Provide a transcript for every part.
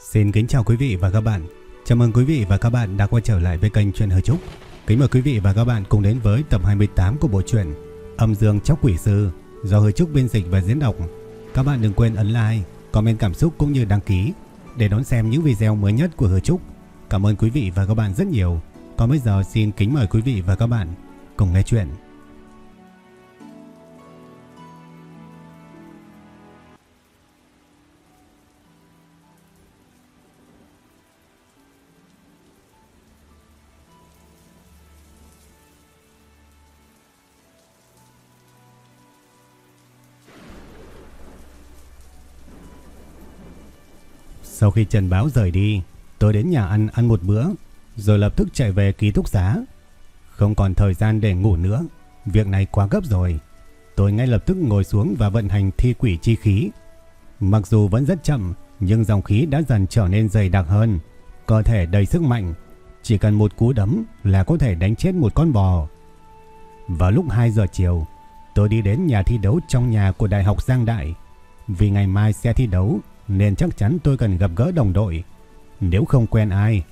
Xin kính chào quý vị và các bạn. Chào mừng quý vị và các bạn đã quay trở lại với kênh Truyện Hờ Trúc. Kính mời quý vị và các bạn cùng đến với tập 28 của bộ truyện Âm Dương Chóc Quỷ Sư do Hờ Trúc biên dịch và diễn đọc. Các bạn đừng quên ấn like, comment cảm xúc cũng như đăng ký để đón xem những video mới nhất của Hờ Trúc. Cảm ơn quý vị và các bạn rất nhiều. Còn bây giờ xin kính mời quý vị và các bạn cùng nghe chuyện. Sau khi Trần Báo rời đi, tôi đến nhà ăn ăn một bữa, rồi lập tức chạy về ký túc xá. Không còn thời gian để ngủ nữa, việc này quá gấp rồi. Tôi ngay lập tức ngồi xuống và vận hành thi quỷ chi khí. Mặc dù vẫn rất chậm, nhưng dòng khí đã dần trở nên dày đặc hơn, cơ thể đầy sức mạnh. Chỉ cần một cú đấm là có thể đánh chết một con bò. Vào lúc 2 giờ chiều, tôi đi đến nhà thi đấu trong nhà của Đại học Giang Đại. Vì ngày mai sẽ thi đấu nên chắc chắn tôi cần gặp gỡ đồng đội. Nếu không quen ai,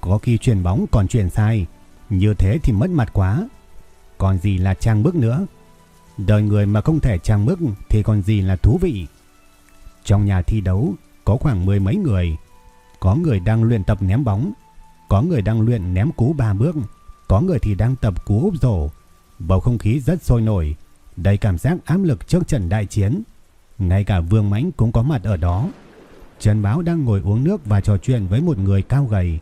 có khi truyền bóng còn truyền sai, như thế thì mất mặt quá. Còn gì là trang bước nữa? Đời người mà không thể trang bước thì còn gì là thú vị. Trong nhà thi đấu có khoảng mười mấy người, có người đang luyện tập ném bóng, có người đang luyện ném cú ba bước, có người thì đang tập cú úp rổ. Bầu không khí rất sôi nổi, đầy cảm giác áp lực trước trận đại chiến. Ngay cả Vương Mãnh cũng có mặt ở đó. Trần Báo đang ngồi uống nước và trò chuyện với một người cao gầy.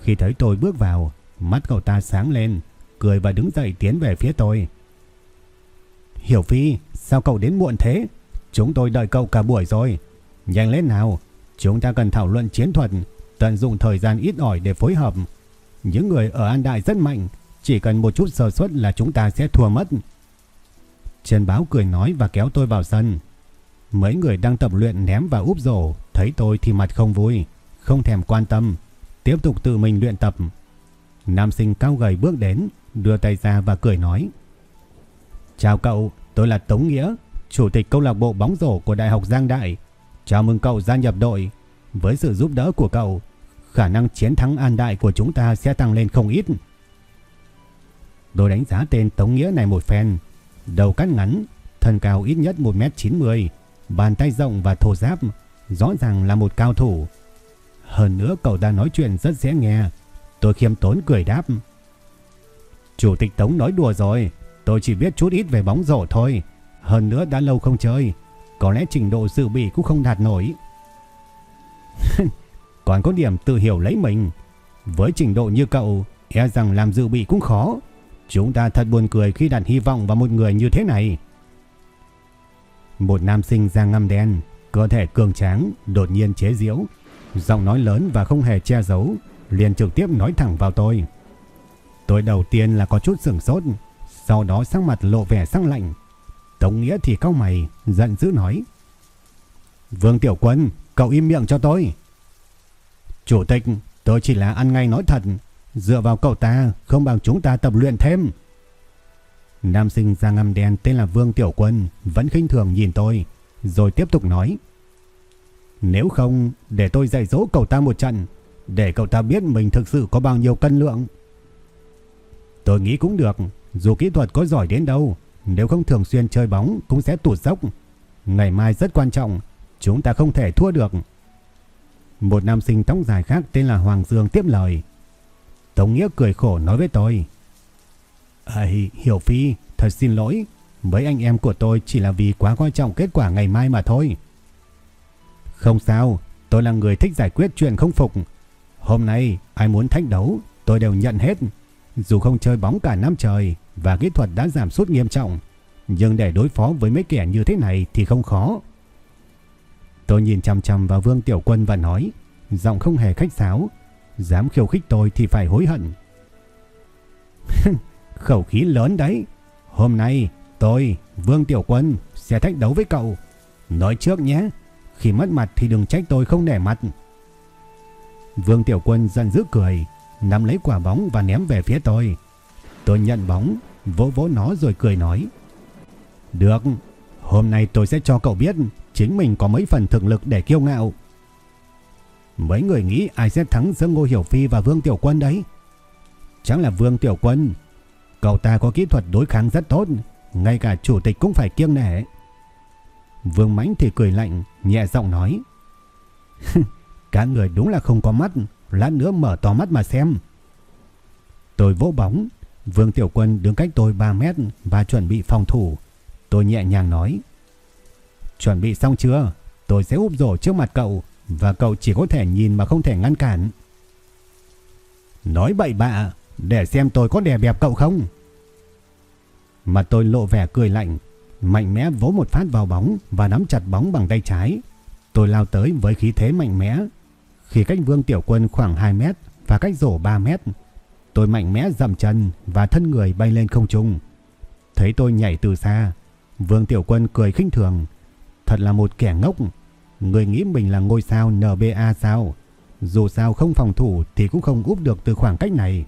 Khi thấy tôi bước vào, mắt cậu ta sáng lên, cười và đứng dậy tiến về phía tôi. Hiểu Phi, sao cậu đến muộn thế? Chúng tôi đợi cậu cả buổi rồi. Nhanh lên nào, chúng ta cần thảo luận chiến thuật, tận dụng thời gian ít ỏi để phối hợp. Những người ở An Đại rất mạnh, chỉ cần một chút sơ suất là chúng ta sẽ thua mất. Trần Báo cười nói và kéo tôi vào sân. Mấy người đang tập luyện ném và úp rổ, thấy tôi thì mặt không vui, không thèm quan tâm, tiếp tục tự mình luyện tập. Nam sinh cao gầy bước đến, đưa tay ra và cười nói. Chào cậu, tôi là Tống Nghĩa, chủ tịch câu lạc bộ bóng rổ của Đại học Giang Đại. Chào mừng cậu gia nhập đội. Với sự giúp đỡ của cậu, khả năng chiến thắng An Đại của chúng ta sẽ tăng lên không ít. Tôi đánh giá tên Tống Nghĩa này một phen. Đầu cắt ngắn, thân cao ít nhất 1m90, bàn tay rộng và thô giáp, rõ ràng là một cao thủ. Hơn nữa cậu ta nói chuyện rất dễ nghe. Tôi khiêm tốn cười đáp. Chủ tịch Tống nói đùa rồi, tôi chỉ biết chút ít về bóng rổ thôi. Hơn nữa đã lâu không chơi, có lẽ trình độ dự bị cũng không đạt nổi. Còn có điểm tự hiểu lấy mình. Với trình độ như cậu, e rằng làm dự bị cũng khó. Chúng ta thật buồn cười khi đặt hy vọng vào một người như thế này. Một nam sinh da ngăm đen, cơ thể cường tráng, đột nhiên chế giễu, giọng nói lớn và không hề che giấu, liền trực tiếp nói thẳng vào tôi. Tôi đầu tiên là có chút sửng sốt, sau đó sắc mặt lộ vẻ sắc lạnh. Tống Nghĩa thì cau mày, giận dữ nói: "Vương Tiểu Quân, cậu im miệng cho tôi." "Chủ tịch, tôi chỉ là ăn ngay nói thật, dựa vào cậu ta không bằng chúng ta tập luyện thêm." Nam sinh da ngăm đen tên là Vương Tiểu Quân vẫn khinh thường nhìn tôi, rồi tiếp tục nói. Nếu không, để tôi dạy dỗ cậu ta một trận, để cậu ta biết mình thực sự có bao nhiêu cân lượng. Tôi nghĩ cũng được, dù kỹ thuật có giỏi đến đâu, nếu không thường xuyên chơi bóng cũng sẽ tụt dốc. Ngày mai rất quan trọng, chúng ta không thể thua được. Một nam sinh tóc dài khác tên là Hoàng Dương tiếp lời. Tống Nghĩa cười khổ nói với tôi. Ây, Hiểu Phi, thật xin lỗi. Mấy anh em của tôi chỉ là vì quá quan trọng kết quả ngày mai mà thôi. Không sao, tôi là người thích giải quyết chuyện không phục. Hôm nay, ai muốn thách đấu, tôi đều nhận hết. Dù không chơi bóng cả năm trời và kỹ thuật đã giảm sút nghiêm trọng, nhưng để đối phó với mấy kẻ như thế này thì không khó. Tôi nhìn chăm chăm vào Vương Tiểu Quân và nói, giọng không hề khách sáo, dám khiêu khích tôi thì phải hối hận. Khẩu khí lớn đấy. Hôm nay tôi, Vương Tiểu Quân sẽ thách đấu với cậu. Nói trước nhé, khi mất mặt thì đừng trách tôi không để mặt. Vương Tiểu Quân giận dữ cười, nắm lấy quả bóng và ném về phía tôi. Tôi nhận bóng, vỗ vỗ nó rồi cười nói. Được, hôm nay tôi sẽ cho cậu biết chính mình có mấy phần thực lực để kiêu ngạo. Mấy người nghĩ ai sẽ thắng giữa Ngô Hiểu Phi và Vương Tiểu Quân đấy? Chắc là Vương Tiểu Quân. Cậu ta có kỹ thuật đối kháng rất tốt, ngay cả chủ tịch cũng phải kiêng nể. Vương Mãnh thì cười lạnh, nhẹ giọng nói. Các người đúng là không có mắt, lát nữa mở to mắt mà xem. Tôi vỗ bóng, Vương Tiểu Quân đứng cách tôi 3 mét và chuẩn bị phòng thủ. Tôi nhẹ nhàng nói. Chuẩn bị xong chưa? Tôi sẽ úp rổ trước mặt cậu và cậu chỉ có thể nhìn mà không thể ngăn cản. Nói bậy bạ, để xem tôi có đè bẹp cậu không mà tôi lộ vẻ cười lạnh, mạnh mẽ vỗ một phát vào bóng và nắm chặt bóng bằng tay trái. Tôi lao tới với khí thế mạnh mẽ. Khi cách Vương Tiểu Quân khoảng 2 mét và cách rổ 3 mét, tôi mạnh mẽ dậm chân và thân người bay lên không trung. Thấy tôi nhảy từ xa, Vương Tiểu Quân cười khinh thường. Thật là một kẻ ngốc. Người nghĩ mình là ngôi sao NBA sao? Dù sao không phòng thủ thì cũng không úp được từ khoảng cách này.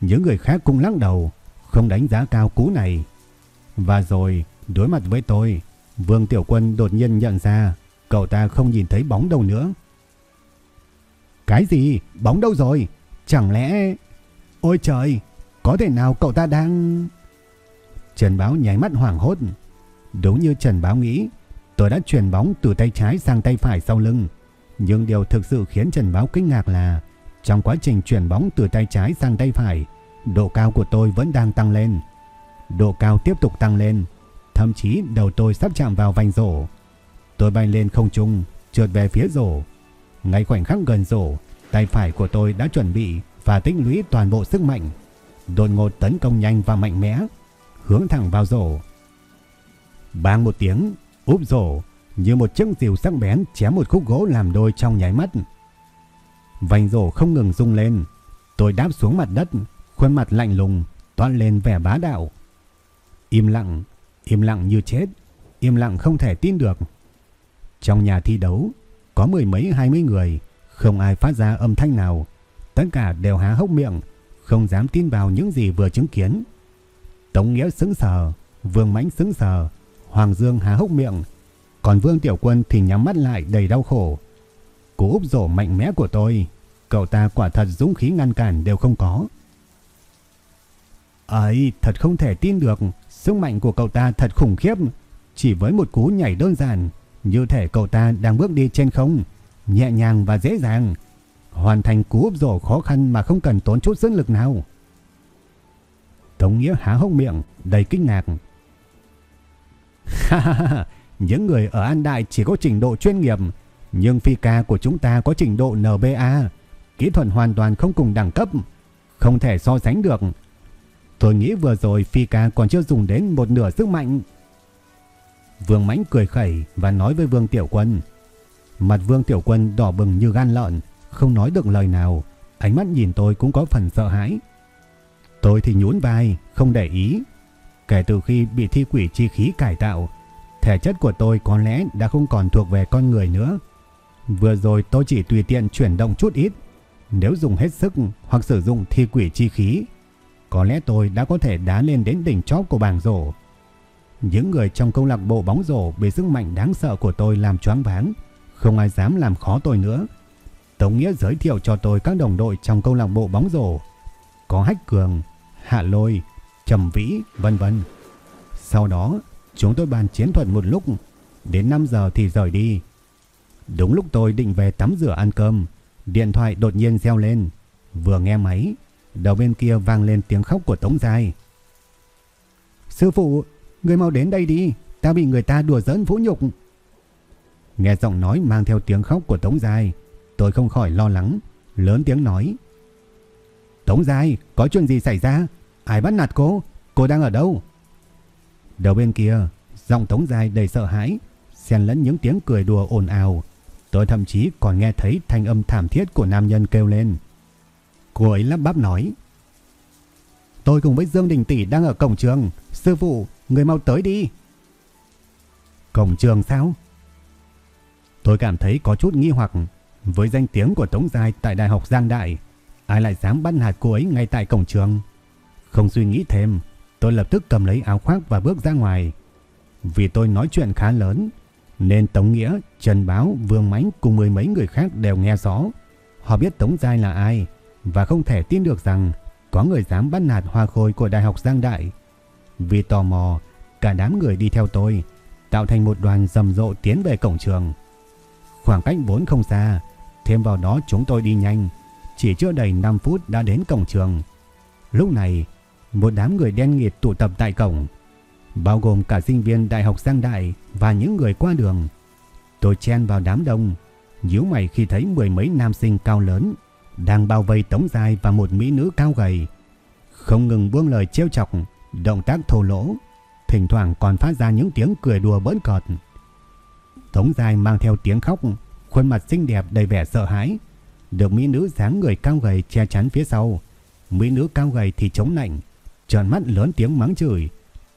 Những người khác cũng lắc đầu, không đánh giá cao cú này. Và rồi, đối mặt với tôi, Vương Tiểu Quân đột nhiên nhận ra cậu ta không nhìn thấy bóng đâu nữa. Cái gì? Bóng đâu rồi? Chẳng lẽ... Ôi trời, có thể nào cậu ta đang... Trần Báo nháy mắt hoảng hốt. Đúng như Trần Báo nghĩ, tôi đã chuyển bóng từ tay trái sang tay phải sau lưng. Nhưng điều thực sự khiến Trần Báo kinh ngạc là trong quá trình chuyển bóng từ tay trái sang tay phải, độ cao của tôi vẫn đang tăng lên. Độ cao tiếp tục tăng lên, thậm chí đầu tôi sắp chạm vào vành rổ. Tôi bay lên không trung, trượt về phía rổ. Ngay khoảnh khắc gần rổ, tay phải của tôi đã chuẩn bị và tích lũy toàn bộ sức mạnh. Đột ngột tấn công nhanh và mạnh mẽ, hướng thẳng vào rổ. Bang một tiếng, úp rổ như một chiếc rìu sắc bén chém một khúc gỗ làm đôi trong nháy mắt. Vành rổ không ngừng rung lên, tôi đáp xuống mặt đất, khuôn mặt lạnh lùng, toát lên vẻ bá đạo. Im lặng, im lặng như chết, im lặng không thể tin được. Trong nhà thi đấu, có mười mấy hai mươi người, không ai phát ra âm thanh nào. Tất cả đều há hốc miệng, không dám tin vào những gì vừa chứng kiến. Tống Nghĩa sững sờ, Vương Mãnh sững sờ, Hoàng Dương há hốc miệng, còn Vương Tiểu Quân thì nhắm mắt lại đầy đau khổ. Cú úp rổ mạnh mẽ của tôi, cậu ta quả thật dũng khí ngăn cản đều không có. Ấy, thật không thể tin được, sức mạnh của cậu ta thật khủng khiếp. Chỉ với một cú nhảy đơn giản, như thể cậu ta đang bước đi trên không, nhẹ nhàng và dễ dàng, hoàn thành cú úp rổ khó khăn mà không cần tốn chút sức lực nào. Tống Nghĩa há hốc miệng, đầy kinh ngạc. Ha ha ha, những người ở An Đại chỉ có trình độ chuyên nghiệp, nhưng phi ca của chúng ta có trình độ NBA, kỹ thuật hoàn toàn không cùng đẳng cấp, không thể so sánh được. Tôi nghĩ vừa rồi phi ca còn chưa dùng đến một nửa sức mạnh. Vương Mãnh cười khẩy và nói với Vương Tiểu Quân. Mặt Vương Tiểu Quân đỏ bừng như gan lợn, không nói được lời nào, ánh mắt nhìn tôi cũng có phần sợ hãi. Tôi thì nhún vai, không để ý. Kể từ khi bị thi quỷ chi khí cải tạo, thể chất của tôi có lẽ đã không còn thuộc về con người nữa. Vừa rồi tôi chỉ tùy tiện chuyển động chút ít. Nếu dùng hết sức hoặc sử dụng thi quỷ chi khí, có lẽ tôi đã có thể đá lên đến đỉnh chóp của bảng rổ. Những người trong câu lạc bộ bóng rổ bị sức mạnh đáng sợ của tôi làm choáng váng, không ai dám làm khó tôi nữa. Tống Nghĩa giới thiệu cho tôi các đồng đội trong câu lạc bộ bóng rổ. Có Hách Cường, Hạ Lôi, Trầm Vĩ, vân vân. Sau đó, chúng tôi bàn chiến thuật một lúc, đến 5 giờ thì rời đi. Đúng lúc tôi định về tắm rửa ăn cơm, điện thoại đột nhiên reo lên. Vừa nghe máy, đầu bên kia vang lên tiếng khóc của Tống Giai. Sư phụ, người mau đến đây đi, ta bị người ta đùa giỡn vũ nhục. Nghe giọng nói mang theo tiếng khóc của Tống Giai, tôi không khỏi lo lắng, lớn tiếng nói. Tống Giai, có chuyện gì xảy ra? Ai bắt nạt cô? Cô đang ở đâu? Đầu bên kia, giọng Tống Giai đầy sợ hãi, xen lẫn những tiếng cười đùa ồn ào. Tôi thậm chí còn nghe thấy thanh âm thảm thiết của nam nhân kêu lên. Cô ấy lắp bắp nói. Tôi cùng với Dương Đình Tỷ đang ở cổng trường. Sư phụ, người mau tới đi. Cổng trường sao? Tôi cảm thấy có chút nghi hoặc với danh tiếng của Tống Giai tại Đại học Giang Đại. Ai lại dám bắt hạt cô ấy ngay tại cổng trường? Không suy nghĩ thêm, tôi lập tức cầm lấy áo khoác và bước ra ngoài. Vì tôi nói chuyện khá lớn, Nên Tống Nghĩa, Trần Báo, Vương Mánh cùng mười mấy người khác đều nghe rõ. Họ biết Tống Giai là ai và không thể tin được rằng có người dám bắt nạt hoa khôi của Đại học Giang Đại. Vì tò mò, cả đám người đi theo tôi, tạo thành một đoàn rầm rộ tiến về cổng trường. Khoảng cách vốn không xa, thêm vào đó chúng tôi đi nhanh, chỉ chưa đầy 5 phút đã đến cổng trường. Lúc này, một đám người đen nghịt tụ tập tại cổng, bao gồm cả sinh viên Đại học Giang Đại và những người qua đường. Tôi chen vào đám đông, nhíu mày khi thấy mười mấy nam sinh cao lớn đang bao vây Tống Giai và một mỹ nữ cao gầy. Không ngừng buông lời trêu chọc, động tác thô lỗ, thỉnh thoảng còn phát ra những tiếng cười đùa bỡn cợt. Tống Giai mang theo tiếng khóc, khuôn mặt xinh đẹp đầy vẻ sợ hãi, được mỹ nữ dáng người cao gầy che chắn phía sau. Mỹ nữ cao gầy thì chống nạnh, tròn mắt lớn tiếng mắng chửi,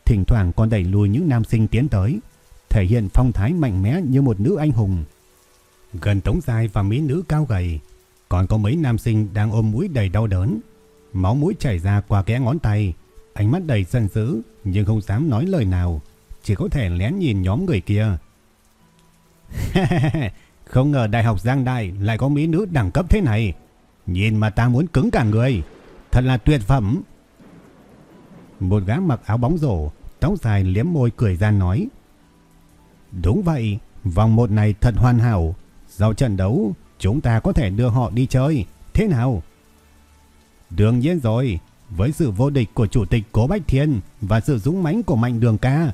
thỉnh thoảng còn đẩy lùi những nam sinh tiến tới, thể hiện phong thái mạnh mẽ như một nữ anh hùng. Gần Tống Giai và mỹ nữ cao gầy, còn có mấy nam sinh đang ôm mũi đầy đau đớn, máu mũi chảy ra qua kẽ ngón tay, ánh mắt đầy giận dữ nhưng không dám nói lời nào, chỉ có thể lén nhìn nhóm người kia. không ngờ Đại học Giang Đại lại có mỹ nữ đẳng cấp thế này, nhìn mà ta muốn cứng cả người, thật là tuyệt phẩm. Một gã mặc áo bóng rổ, tóc dài liếm môi cười ra nói. Đúng vậy, vòng một này thật hoàn hảo. Sau trận đấu, chúng ta có thể đưa họ đi chơi. Thế nào? Đương nhiên rồi, với sự vô địch của Chủ tịch Cố Bách Thiên và sự dũng mãnh của Mạnh Đường Ca,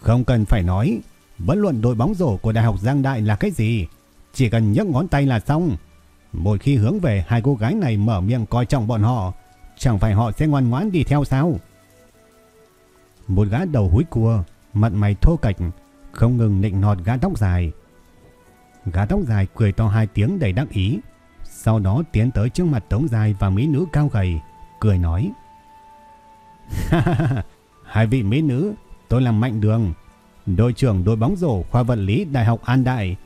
không cần phải nói, bất luận đội bóng rổ của Đại học Giang Đại là cái gì, chỉ cần nhấc ngón tay là xong. Một khi hướng về hai cô gái này mở miệng coi trọng bọn họ, chẳng phải họ sẽ ngoan ngoãn đi theo sao? Một gã đầu húi cua, mặt mày thô kệch, không ngừng nịnh nọt gã tóc dài. Gã tóc dài cười to hai tiếng đầy đắc ý, sau đó tiến tới trước mặt Tống Dài và mỹ nữ cao gầy, cười nói. hai vị mỹ nữ, tôi là Mạnh Đường, đội trưởng đội bóng rổ khoa vật lý Đại học An Đại.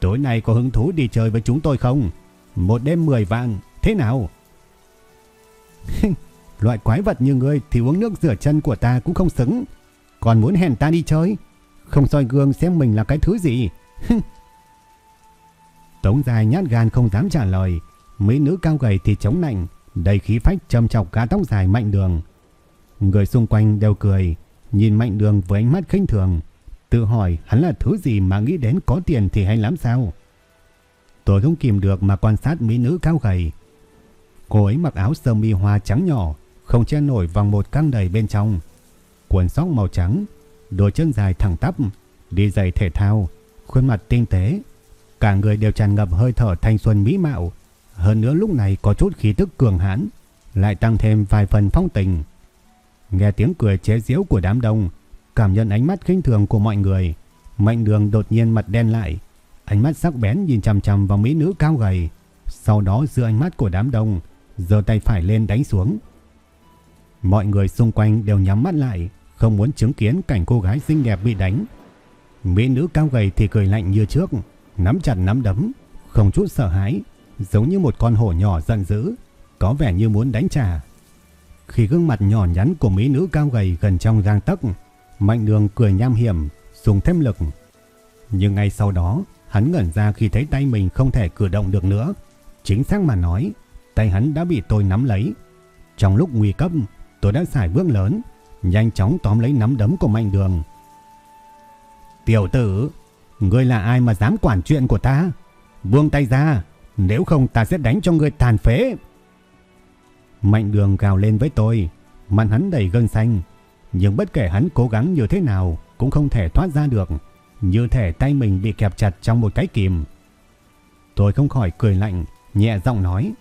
Tối nay có hứng thú đi chơi với chúng tôi không? Một đêm 10 vạn, thế nào? Loại quái vật như ngươi thì uống nước rửa chân của ta cũng không xứng. Còn muốn hẹn ta đi chơi. Không soi gương xem mình là cái thứ gì. Tống dài nhát gan không dám trả lời. Mỹ nữ cao gầy thì chống nạnh. Đầy khí phách châm chọc cá tóc dài mạnh đường. Người xung quanh đều cười. Nhìn mạnh đường với ánh mắt khinh thường. Tự hỏi hắn là thứ gì mà nghĩ đến có tiền thì hay lắm sao? Tôi không kìm được mà quan sát mỹ nữ cao gầy. Cô ấy mặc áo sơ mi hoa trắng nhỏ, không che nổi vòng một căng đầy bên trong. Quần sóc màu trắng, đôi chân dài thẳng tắp, đi giày thể thao, khuôn mặt tinh tế. Cả người đều tràn ngập hơi thở thanh xuân mỹ mạo. Hơn nữa lúc này có chút khí tức cường hãn, lại tăng thêm vài phần phong tình. Nghe tiếng cười chế giễu của đám đông, cảm nhận ánh mắt khinh thường của mọi người, Mạnh Đường đột nhiên mặt đen lại, ánh mắt sắc bén nhìn chằm chằm vào mỹ nữ cao gầy, sau đó giữa ánh mắt của đám đông, giơ tay phải lên đánh xuống. Mọi người xung quanh đều nhắm mắt lại, không muốn chứng kiến cảnh cô gái xinh đẹp bị đánh. Mỹ nữ cao gầy thì cười lạnh như trước, nắm chặt nắm đấm, không chút sợ hãi, giống như một con hổ nhỏ giận dữ, có vẻ như muốn đánh trả. Khi gương mặt nhỏ nhắn của mỹ nữ cao gầy gần trong gang tấc, Mạnh Đường cười nham hiểm, dùng thêm lực. Nhưng ngay sau đó, hắn ngẩn ra khi thấy tay mình không thể cử động được nữa. Chính xác mà nói, tay hắn đã bị tôi nắm lấy. Trong lúc nguy cấp, tôi đã xài bước lớn, nhanh chóng tóm lấy nắm đấm của Mạnh Đường. Tiểu tử, ngươi là ai mà dám quản chuyện của ta? Buông tay ra, nếu không ta sẽ đánh cho ngươi tàn phế. Mạnh Đường gào lên với tôi, mặt hắn đầy gân xanh, nhưng bất kể hắn cố gắng như thế nào cũng không thể thoát ra được, như thể tay mình bị kẹp chặt trong một cái kìm. Tôi không khỏi cười lạnh, nhẹ giọng nói: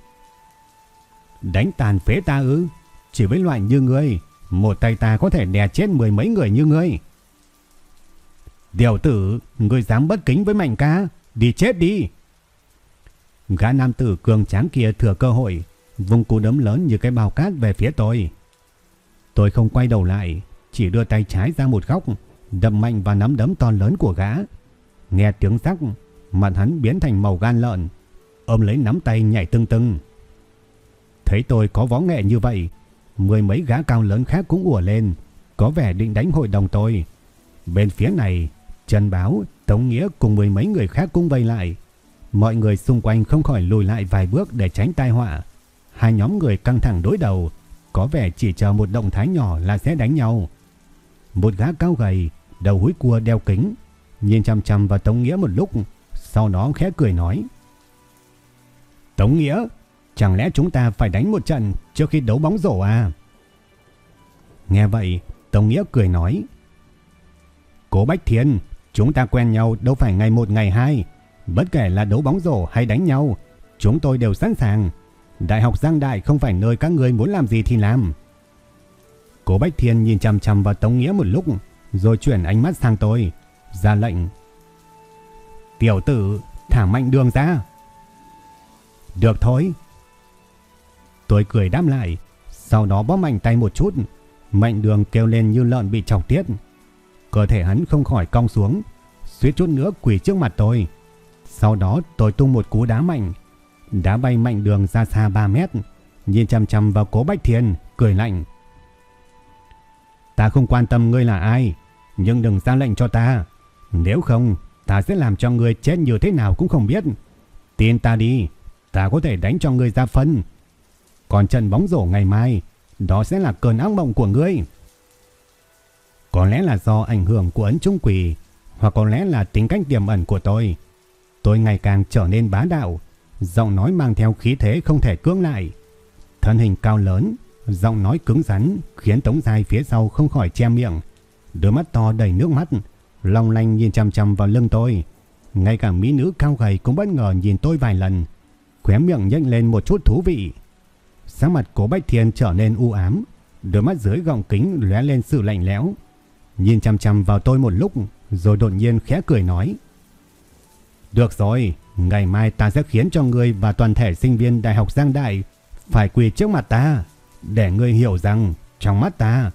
"Đánh tàn phế ta ư? Chỉ với loại như ngươi, một tay ta có thể đè chết mười mấy người như ngươi." Điều tử, người dám bất kính với mạnh ca, đi chết đi. Gã nam tử cường tráng kia thừa cơ hội, vùng cú đấm lớn như cái bao cát về phía tôi. Tôi không quay đầu lại, chỉ đưa tay trái ra một góc, đập mạnh vào nắm đấm to lớn của gã. Nghe tiếng rắc mặt hắn biến thành màu gan lợn, ôm lấy nắm tay nhảy tưng tưng. Thấy tôi có võ nghệ như vậy, mười mấy gã cao lớn khác cũng ùa lên, có vẻ định đánh hội đồng tôi. Bên phía này, Trần Báo, Tống Nghĩa cùng mười mấy người khác cũng vây lại. Mọi người xung quanh không khỏi lùi lại vài bước để tránh tai họa. Hai nhóm người căng thẳng đối đầu, có vẻ chỉ chờ một động thái nhỏ là sẽ đánh nhau. Một gã cao gầy, đầu húi cua đeo kính, nhìn chăm chăm vào Tống Nghĩa một lúc, sau đó khẽ cười nói. Tống Nghĩa, chẳng lẽ chúng ta phải đánh một trận trước khi đấu bóng rổ à? Nghe vậy, Tống Nghĩa cười nói. Cố Bách Thiên, chúng ta quen nhau đâu phải ngày một ngày hai. Bất kể là đấu bóng rổ hay đánh nhau, chúng tôi đều sẵn sàng. Đại học Giang Đại không phải nơi các người muốn làm gì thì làm. Cố Bách Thiên nhìn chằm chằm vào Tống Nghĩa một lúc, rồi chuyển ánh mắt sang tôi, ra lệnh. Tiểu tử, thả mạnh đường ra. Được thôi. Tôi cười đáp lại, sau đó bóp mạnh tay một chút, mạnh đường kêu lên như lợn bị chọc tiết. Cơ thể hắn không khỏi cong xuống, suýt chút nữa quỳ trước mặt tôi. Sau đó tôi tung một cú đá mạnh, đá bay mạnh đường ra xa 3 mét, nhìn chằm chằm vào cố Bách Thiên, cười lạnh. Ta không quan tâm ngươi là ai, nhưng đừng ra lệnh cho ta. Nếu không, ta sẽ làm cho ngươi chết như thế nào cũng không biết. Tin ta đi, ta có thể đánh cho ngươi ra phân. Còn trận bóng rổ ngày mai, đó sẽ là cơn ác mộng của ngươi. Có lẽ là do ảnh hưởng của ấn trung quỷ, hoặc có lẽ là tính cách tiềm ẩn của tôi. Tôi ngày càng trở nên bá đạo, giọng nói mang theo khí thế không thể cưỡng lại. Thân hình cao lớn, giọng nói cứng rắn khiến Tống Giai phía sau không khỏi che miệng. Đôi mắt to đầy nước mắt, long lanh nhìn chăm chăm vào lưng tôi. Ngay cả mỹ nữ cao gầy cũng bất ngờ nhìn tôi vài lần, khóe miệng nhếch lên một chút thú vị. Sắc mặt của Bách Thiên trở nên u ám, đôi mắt dưới gọng kính lóe lên sự lạnh lẽo. Nhìn chăm chăm vào tôi một lúc, rồi đột nhiên khẽ cười nói: "Được rồi, ngày mai ta sẽ khiến cho ngươi và toàn thể sinh viên Đại học Giang Đại phải quỳ trước mặt ta, để ngươi hiểu rằng trong mắt ta,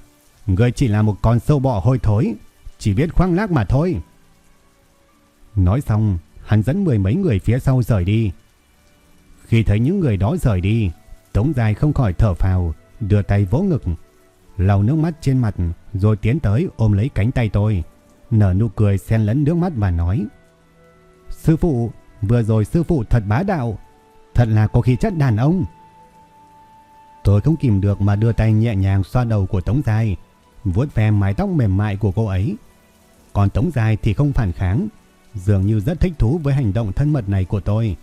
ngươi chỉ là một con sâu bọ hôi thối, chỉ biết khoang lác mà thôi." Nói xong, hắn dẫn mười mấy người phía sau rời đi. Khi thấy những người đó rời đi, Tống Dài không khỏi thở phào, đưa tay vỗ ngực, lau nước mắt trên mặt rồi tiến tới ôm lấy cánh tay tôi, nở nụ cười xen lẫn nước mắt và nói: "Sư phụ, vừa rồi sư phụ thật bá đạo, thật là có khí chất đàn ông." Tôi không kìm được mà đưa tay nhẹ nhàng xoa đầu của Tống Dài, vuốt ve mái tóc mềm mại của cô ấy. Còn Tống Dài thì không phản kháng, dường như rất thích thú với hành động thân mật này của tôi.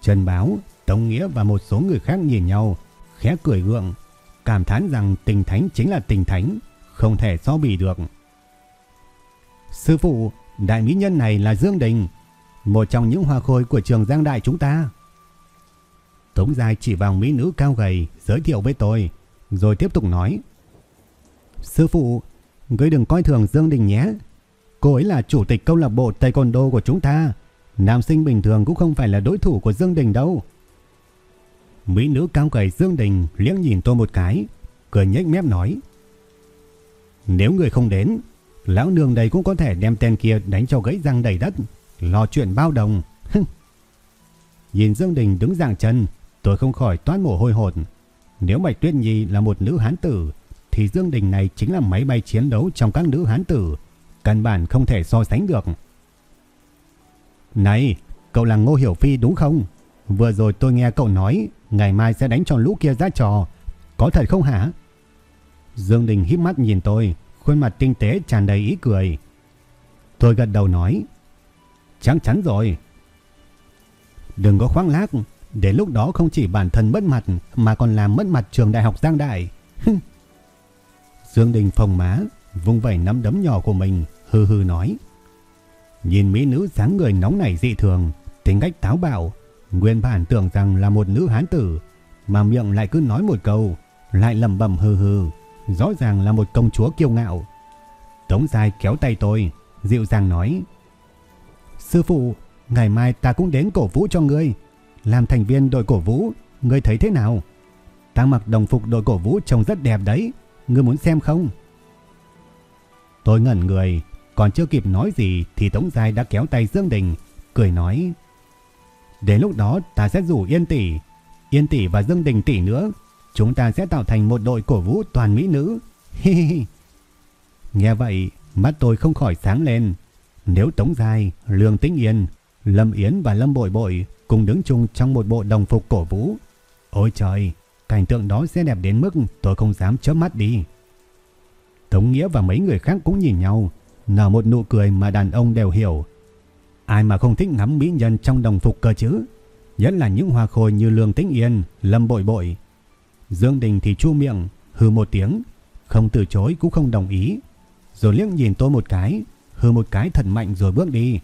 Trần Báo, Tống Nghĩa và một số người khác nhìn nhau, khẽ cười gượng, cảm thán rằng tình thánh chính là tình thánh, không thể so bì được. Sư phụ, đại mỹ nhân này là Dương Đình, một trong những hoa khôi của trường Giang Đại chúng ta. Tống Giai chỉ vào mỹ nữ cao gầy giới thiệu với tôi, rồi tiếp tục nói. Sư phụ, ngươi đừng coi thường Dương Đình nhé. Cô ấy là chủ tịch câu lạc bộ Taekwondo của chúng ta. Nam sinh bình thường cũng không phải là đối thủ của Dương Đình đâu. Mỹ nữ cao gầy Dương Đình liếc nhìn tôi một cái, cười nhếch mép nói. Nếu người không đến, lão nương đây cũng có thể đem tên kia đánh cho gãy răng đầy đất, lo chuyện bao đồng. nhìn Dương Đình đứng dạng chân, tôi không khỏi toát mồ hôi hột. Nếu Bạch Tuyết Nhi là một nữ hán tử, thì Dương Đình này chính là máy bay chiến đấu trong các nữ hán tử, căn bản không thể so sánh được. Này, cậu là Ngô Hiểu Phi đúng không? Vừa rồi tôi nghe cậu nói ngày mai sẽ đánh cho lũ kia ra trò. Có thật không hả? Dương Đình híp mắt nhìn tôi, khuôn mặt tinh tế tràn đầy ý cười. Tôi gật đầu nói, chắc chắn rồi. Đừng có khoáng lác, để lúc đó không chỉ bản thân mất mặt mà còn làm mất mặt trường đại học Giang Đại. Dương Đình phồng má, vung vẩy nắm đấm nhỏ của mình, hư hư nói. Nhìn mỹ nữ dáng người nóng nảy dị thường, tính cách táo bạo, nguyên bản tưởng rằng là một nữ hán tử, mà miệng lại cứ nói một câu, lại lẩm bẩm hừ hừ, rõ ràng là một công chúa kiêu ngạo. Tống Giai kéo tay tôi, dịu dàng nói: "Sư phụ, ngày mai ta cũng đến cổ vũ cho ngươi, làm thành viên đội cổ vũ, ngươi thấy thế nào? Ta mặc đồng phục đội cổ vũ trông rất đẹp đấy, ngươi muốn xem không?" Tôi ngẩn người, còn chưa kịp nói gì thì Tống Giai đã kéo tay Dương Đình, cười nói: "Đến lúc đó ta sẽ rủ Yên tỷ, Yên tỷ và Dương Đình tỷ nữa, chúng ta sẽ tạo thành một đội cổ vũ toàn mỹ nữ." Hi hi. Nghe vậy, mắt tôi không khỏi sáng lên. Nếu Tống Giai, Lương Tĩnh Yên, Lâm Yến và Lâm Bội Bội cùng đứng chung trong một bộ đồng phục cổ vũ. Ôi trời, cảnh tượng đó sẽ đẹp đến mức tôi không dám chớp mắt đi. Tống Nghĩa và mấy người khác cũng nhìn nhau, nở một nụ cười mà đàn ông đều hiểu. Ai mà không thích ngắm mỹ nhân trong đồng phục cơ chứ? Nhất là những hoa khôi như Lương Tĩnh Yên, Lâm Bội Bội. Dương Đình thì chu miệng, hư một tiếng, không từ chối cũng không đồng ý. Rồi liếc nhìn tôi một cái, hư một cái thật mạnh rồi bước đi.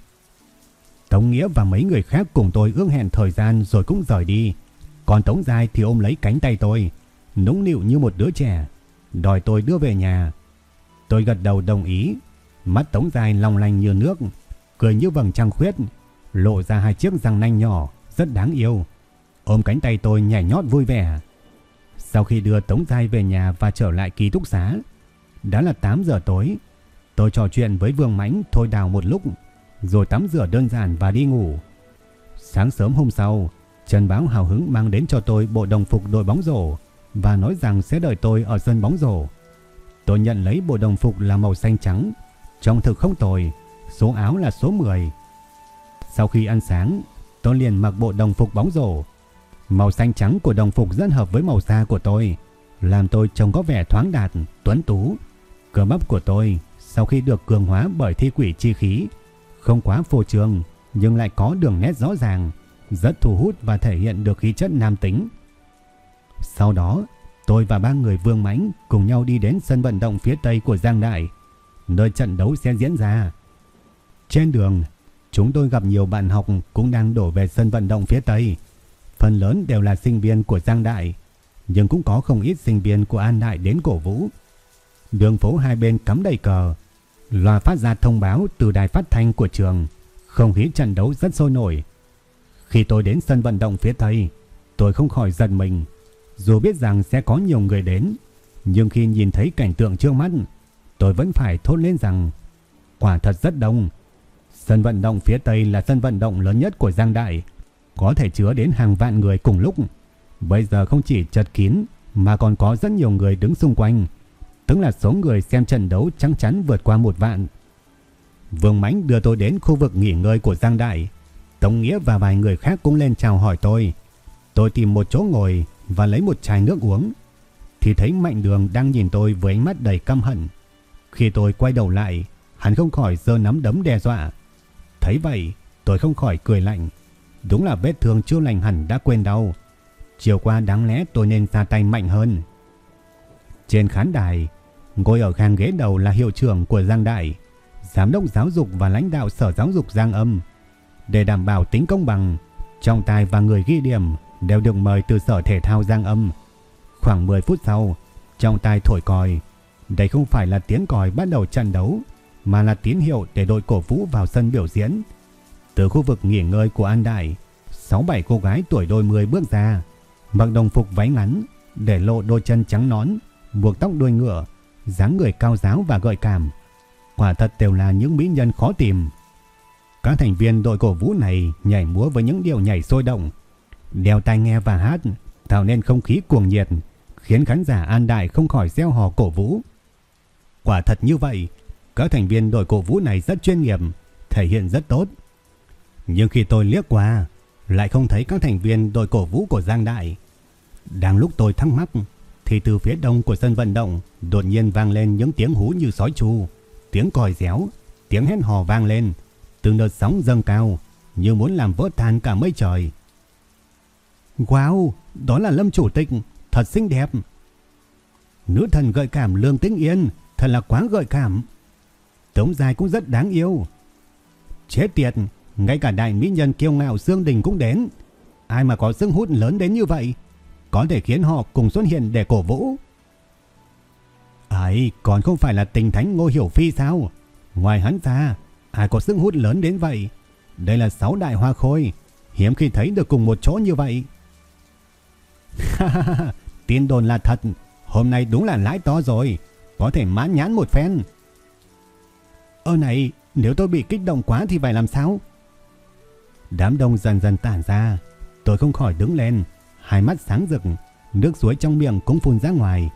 Tống Nghĩa và mấy người khác cùng tôi ước hẹn thời gian rồi cũng rời đi. Còn Tống Giai thì ôm lấy cánh tay tôi, nũng nịu như một đứa trẻ, đòi tôi đưa về nhà. Tôi gật đầu đồng ý, mắt Tống Giai long lanh như nước, cười như vầng trăng khuyết, lộ ra hai chiếc răng nanh nhỏ, rất đáng yêu. Ôm cánh tay tôi nhảy nhót vui vẻ. Sau khi đưa Tống Giai về nhà và trở lại ký túc xá, đã là 8 giờ tối, tôi trò chuyện với Vương Mãnh thôi đào một lúc, rồi tắm rửa đơn giản và đi ngủ. Sáng sớm hôm sau, Trần Báo hào hứng mang đến cho tôi bộ đồng phục đội bóng rổ và nói rằng sẽ đợi tôi ở sân bóng rổ. Tôi nhận lấy bộ đồng phục là màu xanh trắng, trông thực không tồi, số áo là số 10. Sau khi ăn sáng, tôi liền mặc bộ đồng phục bóng rổ. Màu xanh trắng của đồng phục rất hợp với màu da của tôi, làm tôi trông có vẻ thoáng đạt, tuấn tú. Cơ bắp của tôi sau khi được cường hóa bởi thi quỷ chi khí, không quá phô trương nhưng lại có đường nét rõ ràng, rất thu hút và thể hiện được khí chất nam tính. Sau đó, tôi và ba người Vương Mãnh cùng nhau đi đến sân vận động phía tây của Giang Đại, nơi trận đấu sẽ diễn ra. Trên đường, chúng tôi gặp nhiều bạn học cũng đang đổ về sân vận động phía tây. Phần lớn đều là sinh viên của Giang Đại, nhưng cũng có không ít sinh viên của An Đại đến cổ vũ. Đường phố hai bên cắm đầy cờ, loa phát ra thông báo từ đài phát thanh của trường, không khí trận đấu rất sôi nổi. Khi tôi đến sân vận động phía Tây, tôi không khỏi giận mình. Dù biết rằng sẽ có nhiều người đến, nhưng khi nhìn thấy cảnh tượng trước mắt, tôi vẫn phải thốt lên rằng quả thật rất đông. Sân vận động phía Tây là sân vận động lớn nhất của Giang Đại, có thể chứa đến hàng vạn người cùng lúc. Bây giờ không chỉ chật kín mà còn có rất nhiều người đứng xung quanh, tức là số người xem trận đấu chắc chắn vượt qua một vạn. Vương Mánh đưa tôi đến khu vực nghỉ ngơi của Giang Đại. Tống Nghĩa và vài người khác cũng lên chào hỏi tôi. Tôi tìm một chỗ ngồi và lấy một chai nước uống. Thì thấy Mạnh Đường đang nhìn tôi với ánh mắt đầy căm hận. Khi tôi quay đầu lại, hắn không khỏi giơ nắm đấm đe dọa. Thấy vậy, tôi không khỏi cười lạnh. Đúng là vết thương chưa lành hẳn đã quên đau. Chiều qua đáng lẽ tôi nên ra tay mạnh hơn. Trên khán đài, ngồi ở hàng ghế đầu là hiệu trưởng của Giang Đại, giám đốc giáo dục và lãnh đạo sở giáo dục Giang Âm. Để đảm bảo tính công bằng, trọng tài và người ghi điểm đều được mời từ sở thể thao Giang Âm. Khoảng 10 phút sau, trọng tài thổi còi. Đây không phải là tiếng còi bắt đầu trận đấu, mà là tín hiệu để đội cổ vũ vào sân biểu diễn. Từ khu vực nghỉ ngơi của An Đại, 6-7 cô gái tuổi đôi mươi bước ra, mặc đồng phục váy ngắn, để lộ đôi chân trắng nón, buộc tóc đuôi ngựa, dáng người cao giáo và gợi cảm. Quả thật đều là những mỹ nhân khó tìm. Các thành viên đội cổ vũ này nhảy múa với những điệu nhảy sôi động, đeo tai nghe và hát, tạo nên không khí cuồng nhiệt, khiến khán giả An Đại không khỏi reo hò cổ vũ. Quả thật như vậy, các thành viên đội cổ vũ này rất chuyên nghiệp, thể hiện rất tốt. Nhưng khi tôi liếc qua, lại không thấy các thành viên đội cổ vũ của Giang Đại. Đang lúc tôi thắc mắc, thì từ phía đông của sân vận động đột nhiên vang lên những tiếng hú như sói chu, tiếng còi réo, tiếng hét hò vang lên, từng đợt sóng dâng cao như muốn làm vỡ tan cả mây trời. Wow, đó là Lâm chủ tịch, thật xinh đẹp. Nữ thần gợi cảm Lương Tĩnh Yên, thật là quá gợi cảm. Tống dài cũng rất đáng yêu. Chết tiệt, ngay cả đại mỹ nhân kiêu ngạo Dương Đình cũng đến. Ai mà có sức hút lớn đến như vậy? có thể khiến họ cùng xuất hiện để cổ vũ. Ấy, còn không phải là tình thánh Ngô Hiểu Phi sao? Ngoài hắn ra, ai có sức hút lớn đến vậy? Đây là sáu đại hoa khôi, hiếm khi thấy được cùng một chỗ như vậy. Tin đồn là thật, hôm nay đúng là lãi to rồi, có thể mãn nhãn một phen. Ơ này, nếu tôi bị kích động quá thì phải làm sao? Đám đông dần dần tản ra, tôi không khỏi đứng lên, hai mắt sáng rực, nước suối trong miệng cũng phun ra ngoài.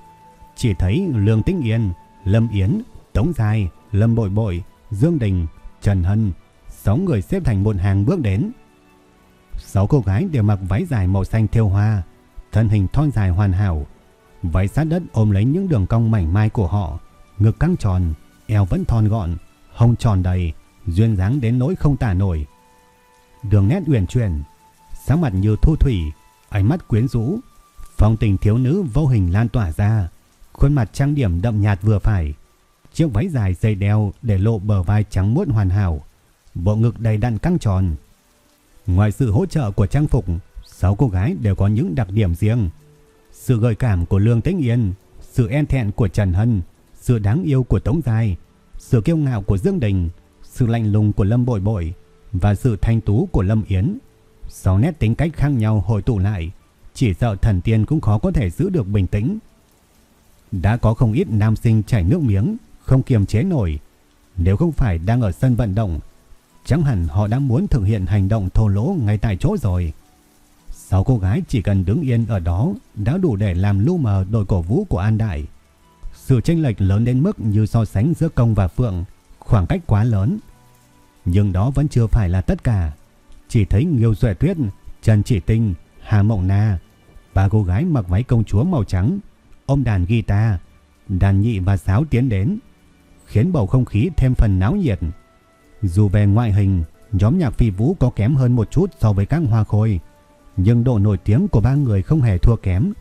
Chỉ thấy Lương Tĩnh Yên, Lâm Yến, Tống Dài, Lâm Bội Bội, Dương Đình, Trần Hân, sáu người xếp thành một hàng bước đến. Sáu cô gái đều mặc váy dài màu xanh thêu hoa, thân hình thon dài hoàn hảo, váy sát đất ôm lấy những đường cong mảnh mai của họ, ngực căng tròn, eo vẫn thon gọn, hồng tròn đầy, duyên dáng đến nỗi không tả nổi. Đường nét uyển chuyển, sáng mặt như thu thủy, ánh mắt quyến rũ, phong tình thiếu nữ vô hình lan tỏa ra, khuôn mặt trang điểm đậm nhạt vừa phải. Chiếc váy dài dây đeo để lộ bờ vai trắng muốt hoàn hảo, bộ ngực đầy đặn căng tròn. Ngoài sự hỗ trợ của trang phục, sáu cô gái đều có những đặc điểm riêng. Sự gợi cảm của Lương Tĩnh Yên, sự en thẹn của Trần Hân, sự đáng yêu của Tống Giai, sự kiêu ngạo của Dương Đình, sự lạnh lùng của Lâm Bội Bội và sự thanh tú của Lâm Yến. Sáu nét tính cách khác nhau hội tụ lại, chỉ sợ thần tiên cũng khó có thể giữ được bình tĩnh. Đã có không ít nam sinh chảy nước miếng, không kiềm chế nổi. Nếu không phải đang ở sân vận động, chẳng hẳn họ đã muốn thực hiện hành động thô lỗ ngay tại chỗ rồi. Sáu cô gái chỉ cần đứng yên ở đó đã đủ để làm lu mờ đội cổ vũ của An Đại. Sự chênh lệch lớn đến mức như so sánh giữa Công và Phượng, khoảng cách quá lớn. Nhưng đó vẫn chưa phải là tất cả. Chỉ thấy Nghiêu Duệ Tuyết, Trần Chỉ Tinh, Hà Mộng Na, ba cô gái mặc váy công chúa màu trắng, ôm đàn guitar, đàn nhị và sáo tiến đến, khiến bầu không khí thêm phần náo nhiệt. Dù về ngoại hình, nhóm nhạc phi vũ có kém hơn một chút so với các hoa khôi, nhưng độ nổi tiếng của ba người không hề thua kém.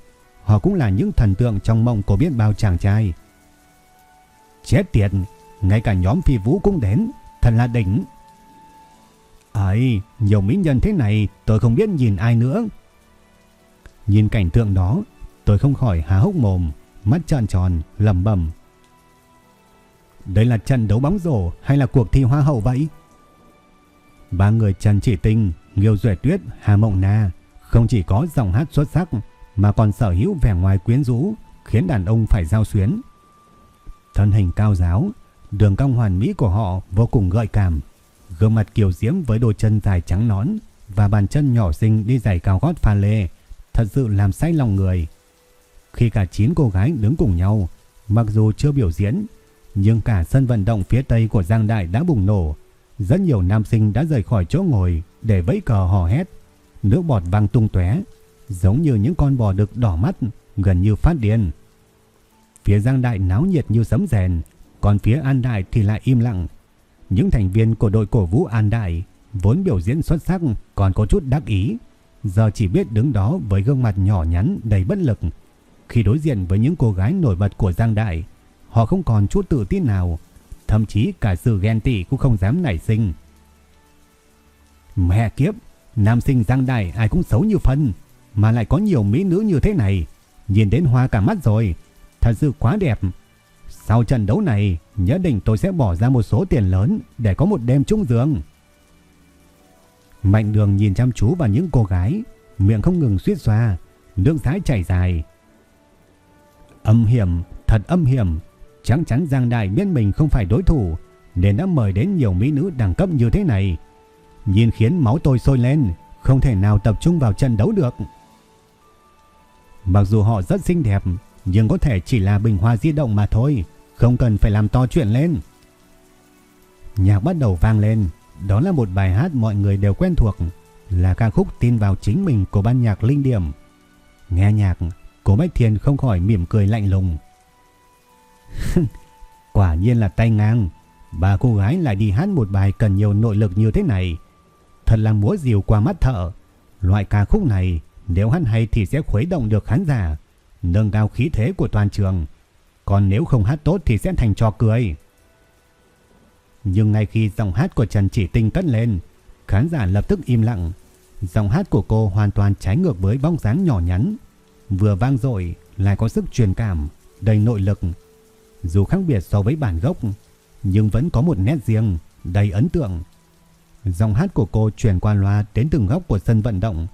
Họ cũng là những thần tượng trong mộng của biết bao chàng trai. Chết tiệt, ngay cả nhóm phi vũ cũng đến, thật là đỉnh. Ấy, nhiều mỹ nhân thế này tôi không biết nhìn ai nữa. Nhìn cảnh tượng đó, tôi không khỏi há hốc mồm, mắt tròn tròn, lầm bầm. Đây là trận đấu bóng rổ hay là cuộc thi hoa hậu vậy? Ba người Trần Chỉ Tinh, Nghiêu Duệ Tuyết, Hà Mộng Na không chỉ có giọng hát xuất sắc mà còn sở hữu vẻ ngoài quyến rũ khiến đàn ông phải giao xuyến. Thân hình cao giáo, đường cong hoàn mỹ của họ vô cùng gợi cảm. Gương mặt kiều diễm với đôi chân dài trắng nón và bàn chân nhỏ xinh đi giày cao gót pha lê thật sự làm say lòng người. Khi cả 9 cô gái đứng cùng nhau, mặc dù chưa biểu diễn, nhưng cả sân vận động phía tây của Giang Đại đã bùng nổ. Rất nhiều nam sinh đã rời khỏi chỗ ngồi để vẫy cờ hò hét. Nước bọt văng tung tóe, giống như những con bò đực đỏ mắt, gần như phát điên. Phía Giang Đại náo nhiệt như sấm rèn, còn phía An Đại thì lại im lặng. Những thành viên của đội cổ vũ An Đại vốn biểu diễn xuất sắc còn có chút đắc ý, giờ chỉ biết đứng đó với gương mặt nhỏ nhắn đầy bất lực. Khi đối diện với những cô gái nổi bật của Giang Đại, họ không còn chút tự tin nào, thậm chí cả sự ghen tị cũng không dám nảy sinh. Mẹ kiếp, nam sinh Giang Đại ai cũng xấu như phân, mà lại có nhiều mỹ nữ như thế này, nhìn đến hoa cả mắt rồi, thật sự quá đẹp. Sau trận đấu này, nhớ định tôi sẽ bỏ ra một số tiền lớn để có một đêm chung giường. Mạnh đường nhìn chăm chú vào những cô gái, miệng không ngừng suýt xoa, nước thái chảy dài. Âm hiểm, thật âm hiểm, chắc chắn Giang Đại biết mình không phải đối thủ, nên đã mời đến nhiều mỹ nữ đẳng cấp như thế này. Nhìn khiến máu tôi sôi lên, không thể nào tập trung vào trận đấu được. Mặc dù họ rất xinh đẹp, nhưng có thể chỉ là bình hoa di động mà thôi, không cần phải làm to chuyện lên. Nhạc bắt đầu vang lên, đó là một bài hát mọi người đều quen thuộc, là ca khúc tin vào chính mình của ban nhạc Linh Điểm. Nghe nhạc, cô Bách Thiên không khỏi mỉm cười lạnh lùng. Quả nhiên là tay ngang, bà cô gái lại đi hát một bài cần nhiều nội lực như thế này. Thật là múa diều qua mắt thợ. Loại ca khúc này nếu hát hay thì sẽ khuấy động được khán giả, nâng cao khí thế của toàn trường. Còn nếu không hát tốt thì sẽ thành trò cười. Nhưng ngay khi giọng hát của Trần Chỉ Tinh cất lên, khán giả lập tức im lặng. Giọng hát của cô hoàn toàn trái ngược với bóng dáng nhỏ nhắn, vừa vang dội lại có sức truyền cảm, đầy nội lực. Dù khác biệt so với bản gốc, nhưng vẫn có một nét riêng, đầy ấn tượng. Giọng hát của cô truyền qua loa đến từng góc của sân vận động.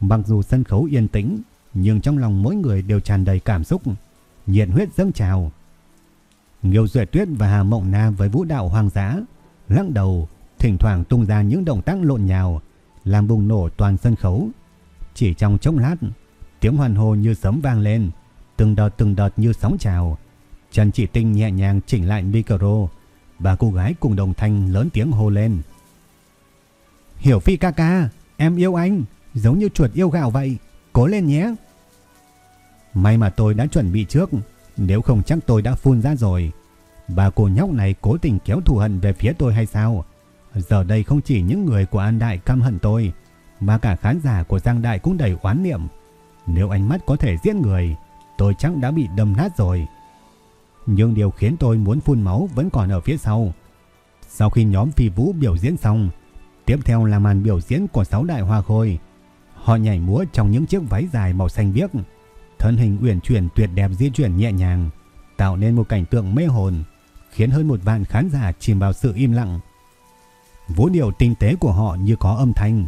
Mặc dù sân khấu yên tĩnh, nhưng trong lòng mỗi người đều tràn đầy cảm xúc, nhiệt huyết dâng trào. Nghiêu Duệ Tuyết và Hà Mộng Na với vũ đạo hoang dã, lắc đầu, thỉnh thoảng tung ra những động tác lộn nhào, làm bùng nổ toàn sân khấu. Chỉ trong chốc lát, tiếng hoàn hồ như sấm vang lên, từng đợt từng đợt như sóng trào. Trần Chỉ Tinh nhẹ nhàng chỉnh lại micro, và cô gái cùng đồng thanh lớn tiếng hô lên. Hiểu Phi ca ca, em yêu anh, giống như chuột yêu gạo vậy, cố lên nhé. May mà tôi đã chuẩn bị trước, nếu không chắc tôi đã phun ra rồi. Bà cô nhóc này cố tình kéo thù hận về phía tôi hay sao? Giờ đây không chỉ những người của An Đại căm hận tôi, mà cả khán giả của Giang Đại cũng đầy oán niệm. Nếu ánh mắt có thể giết người, tôi chắc đã bị đâm nát rồi. Nhưng điều khiến tôi muốn phun máu vẫn còn ở phía sau. Sau khi nhóm phi vũ biểu diễn xong, tiếp theo là màn biểu diễn của sáu đại hoa khôi. Họ nhảy múa trong những chiếc váy dài màu xanh biếc, thân hình uyển chuyển tuyệt đẹp di chuyển nhẹ nhàng, tạo nên một cảnh tượng mê hồn, khiến hơn một vạn khán giả chìm vào sự im lặng. Vũ điệu tinh tế của họ như có âm thanh,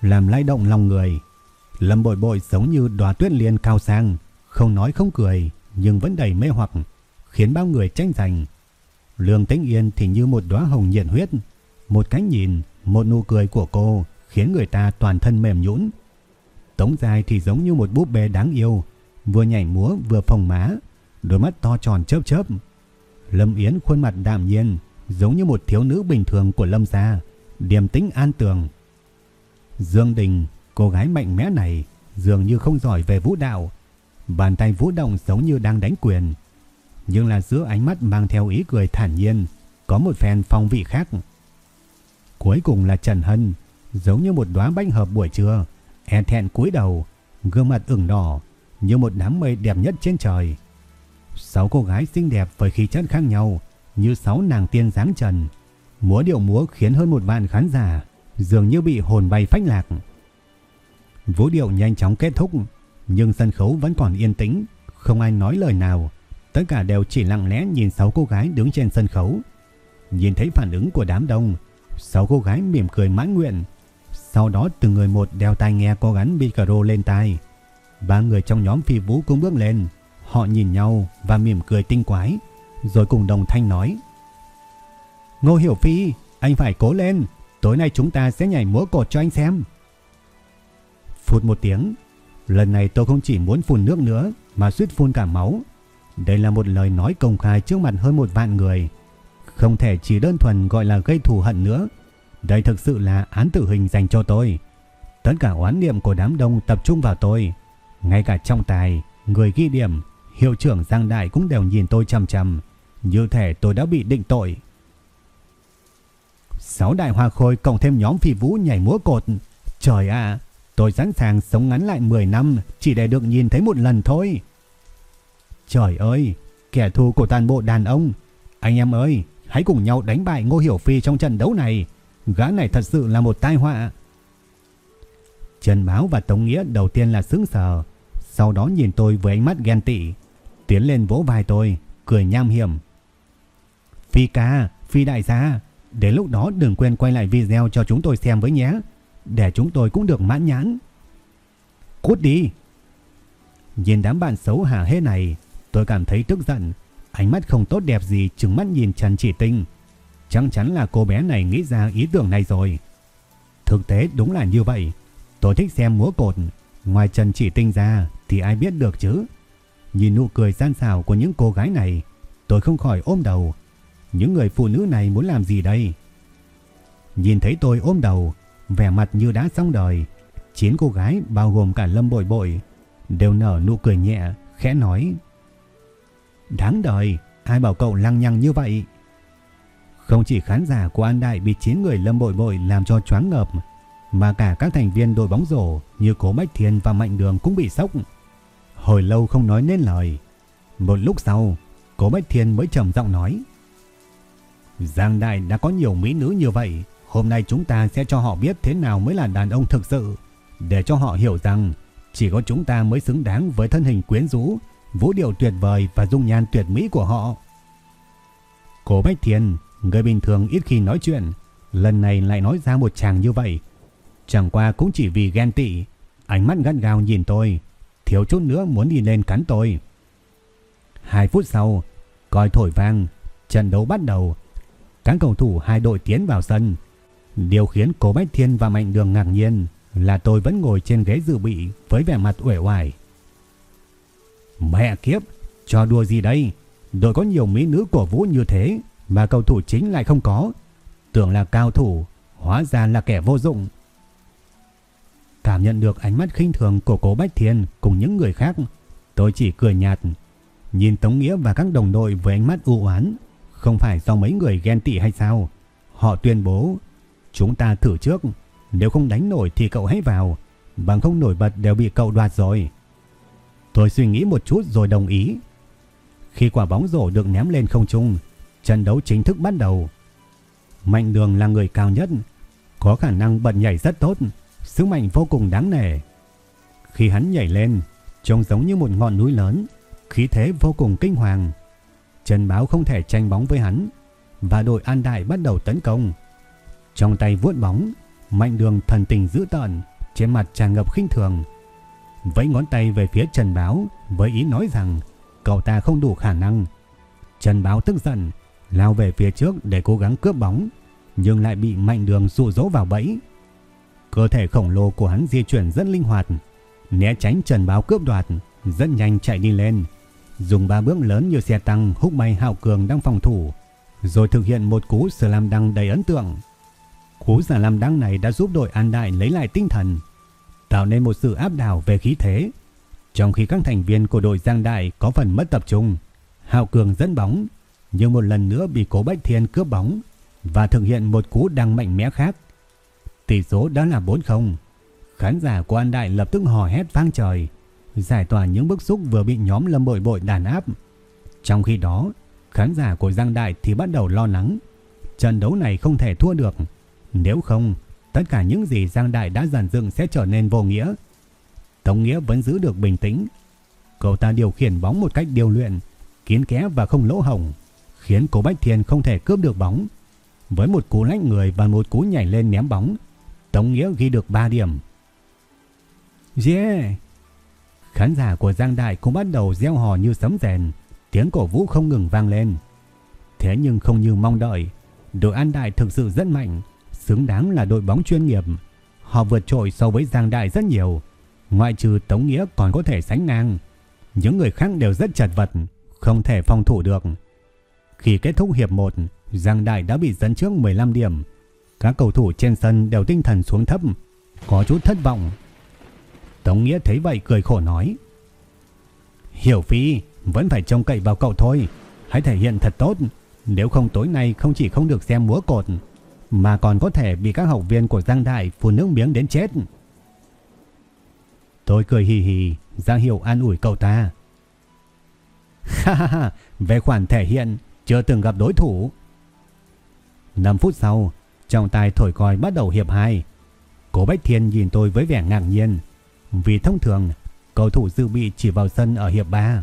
làm lay động lòng người. Lâm bội bội giống như đóa tuyết liên cao sang, không nói không cười, nhưng vẫn đầy mê hoặc, khiến bao người tranh giành. Lương Tĩnh Yên thì như một đóa hồng nhiệt huyết, một cái nhìn, một nụ cười của cô khiến người ta toàn thân mềm nhũn. Tống Dài thì giống như một búp bê đáng yêu, vừa nhảy múa vừa phồng má, đôi mắt to tròn chớp chớp. Lâm Yến khuôn mặt đạm nhiên, giống như một thiếu nữ bình thường của Lâm gia, điềm tĩnh an tường. Dương Đình, cô gái mạnh mẽ này, dường như không giỏi về vũ đạo, bàn tay vũ động giống như đang đánh quyền, nhưng là giữa ánh mắt mang theo ý cười thản nhiên, có một phen phong vị khác. Cuối cùng là Trần Hân, giống như một đóa bánh hợp buổi trưa, e thẹn cúi đầu, gương mặt ửng đỏ, như một đám mây đẹp nhất trên trời. Sáu cô gái xinh đẹp với khí chất khác nhau, như sáu nàng tiên dáng trần. Múa điệu múa khiến hơn một vạn khán giả dường như bị hồn bay phách lạc. Vũ điệu nhanh chóng kết thúc, nhưng sân khấu vẫn còn yên tĩnh, không ai nói lời nào. Tất cả đều chỉ lặng lẽ nhìn sáu cô gái đứng trên sân khấu. Nhìn thấy phản ứng của đám đông, sáu cô gái mỉm cười mãn nguyện. Sau đó từng người một đeo tai nghe có gắn micro lên tai. Ba người trong nhóm phi vũ cũng bước lên. Họ nhìn nhau và mỉm cười tinh quái, rồi cùng đồng thanh nói. Ngô Hiểu Phi, anh phải cố lên, tối nay chúng ta sẽ nhảy múa cột cho anh xem. Phút một tiếng, lần này tôi không chỉ muốn phun nước nữa mà suýt phun cả máu. Đây là một lời nói công khai trước mặt hơn một vạn người. Không thể chỉ đơn thuần gọi là gây thù hận nữa. Đây thực sự là án tử hình dành cho tôi. Tất cả oán niệm của đám đông tập trung vào tôi. Ngay cả trong tài, người ghi điểm, hiệu trưởng Giang Đại cũng đều nhìn tôi chằm chằm. Như thể tôi đã bị định tội. Sáu đại hoa khôi cộng thêm nhóm phi vũ nhảy múa cột. Trời ạ, tôi sẵn sàng sống ngắn lại 10 năm chỉ để được nhìn thấy một lần thôi. Trời ơi, kẻ thù của toàn bộ đàn ông. Anh em ơi, hãy cùng nhau đánh bại Ngô Hiểu Phi trong trận đấu này. Gã này thật sự là một tai họa. Trần Báo và Tống Nghĩa đầu tiên là sững sờ, sau đó nhìn tôi với ánh mắt ghen tị, tiến lên vỗ vai tôi, cười nham hiểm. Phi ca, Phi đại gia, đến lúc đó đừng quên quay lại video cho chúng tôi xem với nhé, để chúng tôi cũng được mãn nhãn. Cút đi! Nhìn đám bạn xấu hả hê này, tôi cảm thấy tức giận, ánh mắt không tốt đẹp gì trừng mắt nhìn Trần Chỉ Tinh. Chắc chắn là cô bé này nghĩ ra ý tưởng này rồi. Thực tế đúng là như vậy, tôi thích xem múa cột, ngoài Trần Chỉ Tinh ra thì ai biết được chứ. Nhìn nụ cười gian xảo của những cô gái này, tôi không khỏi ôm đầu. Những người phụ nữ này muốn làm gì đây? Nhìn thấy tôi ôm đầu, vẻ mặt như đã xong đời. Chín cô gái bao gồm cả Lâm Bội Bội đều nở nụ cười nhẹ, khẽ nói. Đáng đời, ai bảo cậu lăng nhăng như vậy? Không chỉ khán giả của An Đại bị chín người Lâm Bội Bội làm cho choáng ngợp, mà cả các thành viên đội bóng rổ như Cố Bách Thiên và Mạnh Đường cũng bị sốc. Hồi lâu không nói nên lời. Một lúc sau, Cố Bách Thiên mới trầm giọng nói. Giang Đại đã có nhiều mỹ nữ như vậy. Hôm nay chúng ta sẽ cho họ biết thế nào mới là đàn ông thực sự. Để cho họ hiểu rằng chỉ có chúng ta mới xứng đáng với thân hình quyến rũ, vũ điệu tuyệt vời và dung nhan tuyệt mỹ của họ. Cố Bách Thiên, người bình thường ít khi nói chuyện, lần này lại nói ra một chàng như vậy. Chẳng qua cũng chỉ vì ghen tị, ánh mắt gắt gao nhìn tôi, thiếu chút nữa muốn đi lên cắn tôi. Hai phút sau, còi thổi vang, trận đấu bắt đầu. Các cầu thủ hai đội tiến vào sân. Điều khiến Cố Bách Thiên và Mạnh Đường ngạc nhiên là tôi vẫn ngồi trên ghế dự bị với vẻ mặt uể oải. Mẹ kiếp, cho đùa gì đây? Đội có nhiều mỹ nữ cổ vũ như thế, mà cầu thủ chính lại không có. Tưởng là cao thủ, hóa ra là kẻ vô dụng. Cảm nhận được ánh mắt khinh thường của cố Bách Thiên cùng những người khác, tôi chỉ cười nhạt. Nhìn Tống Nghĩa và các đồng đội với ánh mắt u oán, không phải do mấy người ghen tị hay sao? Họ tuyên bố, chúng ta thử trước, nếu không đánh nổi thì cậu hãy vào, bằng không nổi bật đều bị cậu đoạt rồi. Tôi suy nghĩ một chút rồi đồng ý. Khi quả bóng rổ được ném lên không trung, trận đấu chính thức bắt đầu. Mạnh Đường là người cao nhất, có khả năng bật nhảy rất tốt, sức mạnh vô cùng đáng nể. Khi hắn nhảy lên, trông giống như một ngọn núi lớn, khí thế vô cùng kinh hoàng. Trần Báo không thể tranh bóng với hắn và đội An Đại bắt đầu tấn công. Trong tay vuốt bóng, Mạnh Đường thần tình dữ tợn, trên mặt tràn ngập khinh thường. Vẫy ngón tay về phía Trần Báo với ý nói rằng cậu ta không đủ khả năng. Trần Báo tức giận, lao về phía trước để cố gắng cướp bóng, nhưng lại bị Mạnh Đường dụ dỗ vào bẫy. Cơ thể khổng lồ của hắn di chuyển rất linh hoạt, né tránh Trần Báo cướp đoạt, rất nhanh chạy đi lên, dùng ba bước lớn như xe tăng húc bay Hạo Cường đang phòng thủ, rồi thực hiện một cú slam đăng đầy ấn tượng. Cú slam đăng này đã giúp đội An Đại lấy lại tinh thần, tạo nên một sự áp đảo về khí thế. Trong khi các thành viên của đội Giang Đại có phần mất tập trung, Hạo Cường dẫn bóng, nhưng một lần nữa bị Cố Bách Thiên cướp bóng và thực hiện một cú đăng mạnh mẽ khác. Tỷ số đã là 4-0. Khán giả của An Đại lập tức hò hét vang trời, giải tỏa những bức xúc vừa bị nhóm Lâm Bội Bội đàn áp. Trong khi đó, khán giả của Giang Đại thì bắt đầu lo lắng. Trận đấu này không thể thua được. Nếu không, tất cả những gì Giang Đại đã dàn dựng sẽ trở nên vô nghĩa. Tống Nghĩa vẫn giữ được bình tĩnh. Cậu ta điều khiển bóng một cách điều luyện, kiến kẽ và không lỗ hồng, khiến Cố Bách Thiên không thể cướp được bóng. Với một cú lách người và một cú nhảy lên ném bóng, Tống Nghĩa ghi được 3 điểm. Yeah! Khán giả của Giang Đại cũng bắt đầu gieo hò như sấm rèn, tiếng cổ vũ không ngừng vang lên. Thế nhưng không như mong đợi, đội An Đại thực sự rất mạnh, xứng đáng là đội bóng chuyên nghiệp. Họ vượt trội so với Giang Đại rất nhiều, ngoại trừ Tống Nghĩa còn có thể sánh ngang. Những người khác đều rất chật vật, không thể phòng thủ được. Khi kết thúc hiệp 1, Giang Đại đã bị dẫn trước 15 điểm. Các cầu thủ trên sân đều tinh thần xuống thấp, có chút thất vọng. Tống Nghĩa thấy vậy cười khổ nói. Hiểu Phi, vẫn phải trông cậy vào cậu thôi. Hãy thể hiện thật tốt. Nếu không tối nay không chỉ không được xem múa cột, mà còn có thể bị các học viên của Giang Đại phun nước miếng đến chết. Tôi cười hì hì, ra hiệu an ủi cậu ta. Ha ha ha, về khoản thể hiện, chưa từng gặp đối thủ. 5 phút sau, trong tài thổi còi bắt đầu hiệp 2. Cố Bách Thiên nhìn tôi với vẻ ngạc nhiên, vì thông thường cầu thủ dự bị chỉ vào sân ở hiệp 3.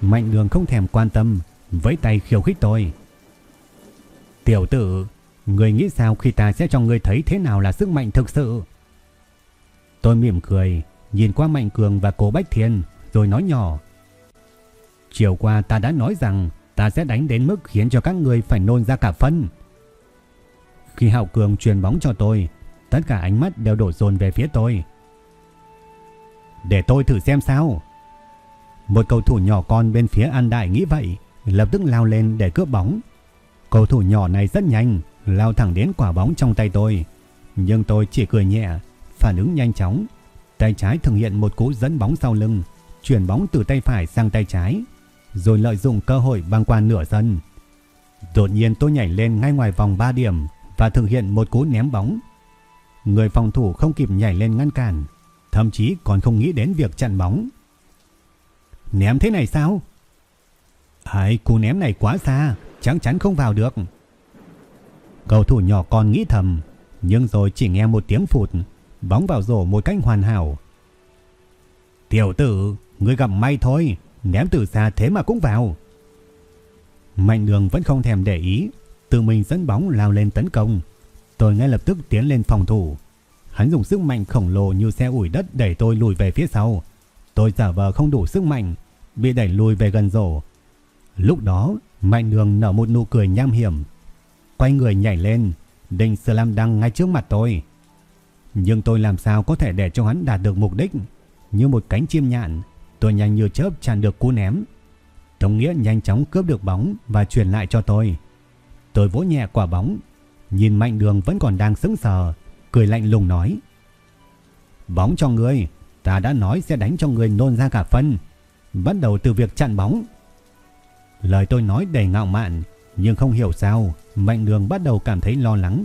Mạnh đường không thèm quan tâm, với tay khiêu khích tôi. Tiểu tử, người nghĩ sao khi ta sẽ cho người thấy thế nào là sức mạnh thực sự? Tôi mỉm cười, nhìn qua Mạnh Cường và cố Bách Thiên, rồi nói nhỏ. Chiều qua ta đã nói rằng ta sẽ đánh đến mức khiến cho các người phải nôn ra cả phân. Khi Hạo Cường truyền bóng cho tôi, tất cả ánh mắt đều đổ dồn về phía tôi. Để tôi thử xem sao. Một cầu thủ nhỏ con bên phía An Đại nghĩ vậy, lập tức lao lên để cướp bóng. Cầu thủ nhỏ này rất nhanh, lao thẳng đến quả bóng trong tay tôi. Nhưng tôi chỉ cười nhẹ, phản ứng nhanh chóng. Tay trái thực hiện một cú dẫn bóng sau lưng, chuyển bóng từ tay phải sang tay trái, rồi lợi dụng cơ hội băng qua nửa sân. Đột nhiên tôi nhảy lên ngay ngoài vòng 3 điểm và thực hiện một cú ném bóng. Người phòng thủ không kịp nhảy lên ngăn cản, thậm chí còn không nghĩ đến việc chặn bóng. Ném thế này sao? Ai, cú ném này quá xa, chắc chắn không vào được. Cầu thủ nhỏ con nghĩ thầm, nhưng rồi chỉ nghe một tiếng phụt, bóng vào rổ một cách hoàn hảo. Tiểu tử, ngươi gặp may thôi, ném từ xa thế mà cũng vào. Mạnh đường vẫn không thèm để ý, tự mình dẫn bóng lao lên tấn công. Tôi ngay lập tức tiến lên phòng thủ. Hắn dùng sức mạnh khổng lồ như xe ủi đất đẩy tôi lùi về phía sau. Tôi giả vờ không đủ sức mạnh, bị đẩy lùi về gần rổ. Lúc đó, Mạnh Đường nở một nụ cười nham hiểm. Quay người nhảy lên, định slam đăng ngay trước mặt tôi. Nhưng tôi làm sao có thể để cho hắn đạt được mục đích. Như một cánh chim nhạn, tôi nhanh như chớp chặn được cú ném. Tống Nghĩa nhanh chóng cướp được bóng và truyền lại cho tôi. Tôi vỗ nhẹ quả bóng, nhìn Mạnh Đường vẫn còn đang sững sờ, cười lạnh lùng nói: "Bóng cho ngươi, ta đã nói sẽ đánh cho ngươi nôn ra cả phân, bắt đầu từ việc chặn bóng." Lời tôi nói đầy ngạo mạn, nhưng không hiểu sao, Mạnh Đường bắt đầu cảm thấy lo lắng.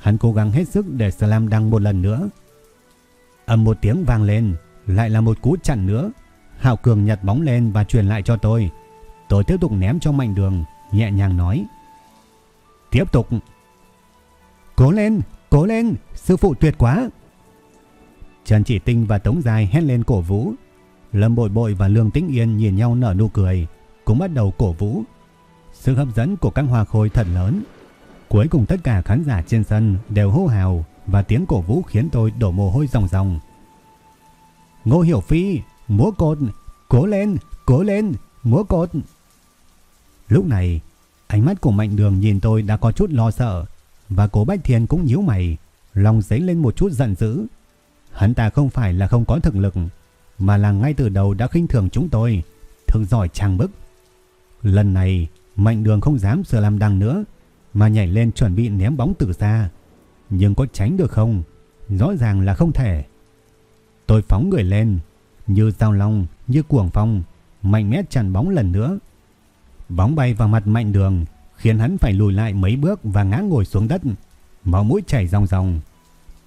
Hắn cố gắng hết sức để slam đăng một lần nữa. Ầm một tiếng vang lên, lại là một cú chặn nữa. Hạo Cường nhặt bóng lên và truyền lại cho tôi. Tôi tiếp tục ném cho Mạnh Đường, nhẹ nhàng nói: "Tiếp tục." "Cố lên, cố lên, sư phụ tuyệt quá." Trần Chỉ Tinh và Tống Dài hét lên cổ vũ. Lâm Bội Bội và Lương Tĩnh Yên nhìn nhau nở nụ cười, cũng bắt đầu cổ vũ. Sự hấp dẫn của các hoa khôi thật lớn. Cuối cùng tất cả khán giả trên sân đều hô hào và tiếng cổ vũ khiến tôi đổ mồ hôi ròng ròng. Ngô Hiểu Phi, múa cột, cố lên, cố lên, múa cột. Lúc này, ánh mắt của Mạnh Đường nhìn tôi đã có chút lo sợ và cố Bách Thiên cũng nhíu mày, lòng dấy lên một chút giận dữ. Hắn ta không phải là không có thực lực, mà là ngay từ đầu đã khinh thường chúng tôi, thường giỏi trang bức. Lần này, Mạnh Đường không dám sửa làm đằng nữa, mà nhảy lên chuẩn bị ném bóng từ xa. Nhưng có tránh được không? Rõ ràng là không thể. Tôi phóng người lên, như dao long, như cuồng phong, mạnh mẽ chặn bóng lần nữa. Bóng bay vào mặt Mạnh Đường, khiến hắn phải lùi lại mấy bước và ngã ngồi xuống đất, máu mũi chảy ròng ròng.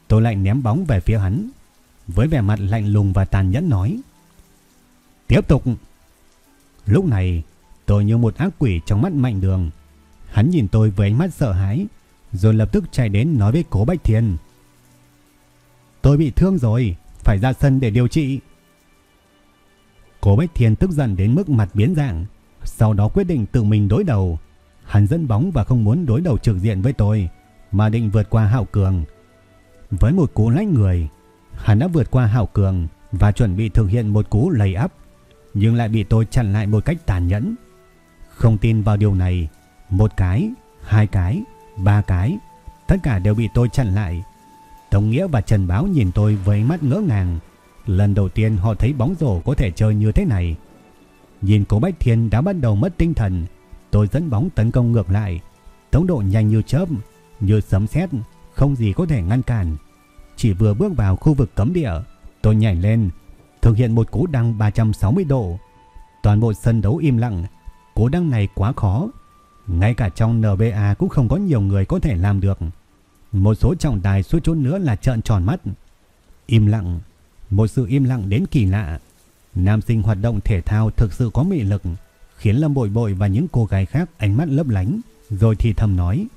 Tôi lại ném bóng về phía hắn, với vẻ mặt lạnh lùng và tàn nhẫn nói: "Tiếp tục." Lúc này, tôi như một ác quỷ trong mắt Mạnh Đường. Hắn nhìn tôi với ánh mắt sợ hãi, rồi lập tức chạy đến nói với Cố Bách Thiên. Tôi bị thương rồi, phải ra sân để điều trị. Cố Bách Thiên tức giận đến mức mặt biến dạng, sau đó quyết định tự mình đối đầu. Hắn dẫn bóng và không muốn đối đầu trực diện với tôi, mà định vượt qua Hạo Cường. Với một cú lách người, hắn đã vượt qua Hạo Cường và chuẩn bị thực hiện một cú lay áp, nhưng lại bị tôi chặn lại một cách tàn nhẫn. Không tin vào điều này, một cái, hai cái, ba cái, tất cả đều bị tôi chặn lại. Tống Nghĩa và Trần Báo nhìn tôi với mắt ngỡ ngàng. Lần đầu tiên họ thấy bóng rổ có thể chơi như thế này. Nhìn cố Bách Thiên đã bắt đầu mất tinh thần. Tôi dẫn bóng tấn công ngược lại. Tốc độ nhanh như chớp, như sấm sét, không gì có thể ngăn cản. Chỉ vừa bước vào khu vực cấm địa, tôi nhảy lên, thực hiện một cú đăng 360 độ. Toàn bộ sân đấu im lặng. Cú đăng này quá khó, ngay cả trong NBA cũng không có nhiều người có thể làm được. Một số trọng tài suốt chút nữa là trợn tròn mắt. Im lặng, một sự im lặng đến kỳ lạ. Nam sinh hoạt động thể thao thực sự có mị lực, khiến Lâm Bội Bội và những cô gái khác ánh mắt lấp lánh, rồi thì thầm nói.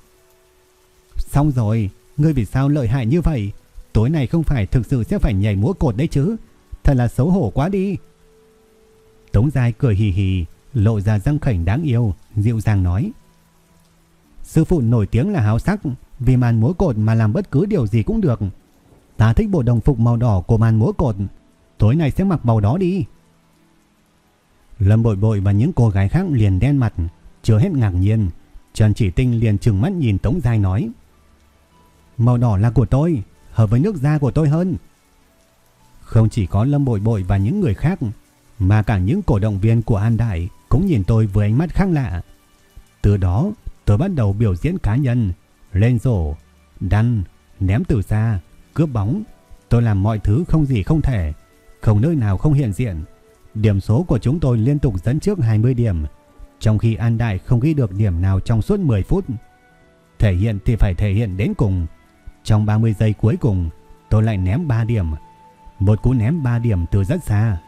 Xong rồi, ngươi vì sao lợi hại như vậy? Tối nay không phải thực sự sẽ phải nhảy múa cột đấy chứ? Thật là xấu hổ quá đi. Tống Giai cười hì hì, lộ ra răng khảnh đáng yêu, dịu dàng nói. Sư phụ nổi tiếng là háo sắc, vì màn múa cột mà làm bất cứ điều gì cũng được. Ta thích bộ đồng phục màu đỏ của màn múa cột, tối nay sẽ mặc màu đó đi. Lâm bội bội và những cô gái khác liền đen mặt, chưa hết ngạc nhiên. Trần Chỉ Tinh liền trừng mắt nhìn Tống Giai nói. Màu đỏ là của tôi, hợp với nước da của tôi hơn. Không chỉ có Lâm Bội Bội và những người khác, mà cả những cổ động viên của An Đại cũng nhìn tôi với ánh mắt khác lạ. Từ đó, tôi bắt đầu biểu diễn cá nhân, lên rổ, đăn, ném từ xa, cướp bóng. Tôi làm mọi thứ không gì không thể, không nơi nào không hiện diện. Điểm số của chúng tôi liên tục dẫn trước 20 điểm, trong khi An Đại không ghi được điểm nào trong suốt 10 phút. Thể hiện thì phải thể hiện đến cùng. Trong 30 giây cuối cùng, tôi lại ném 3 điểm. Một cú ném 3 điểm từ rất xa.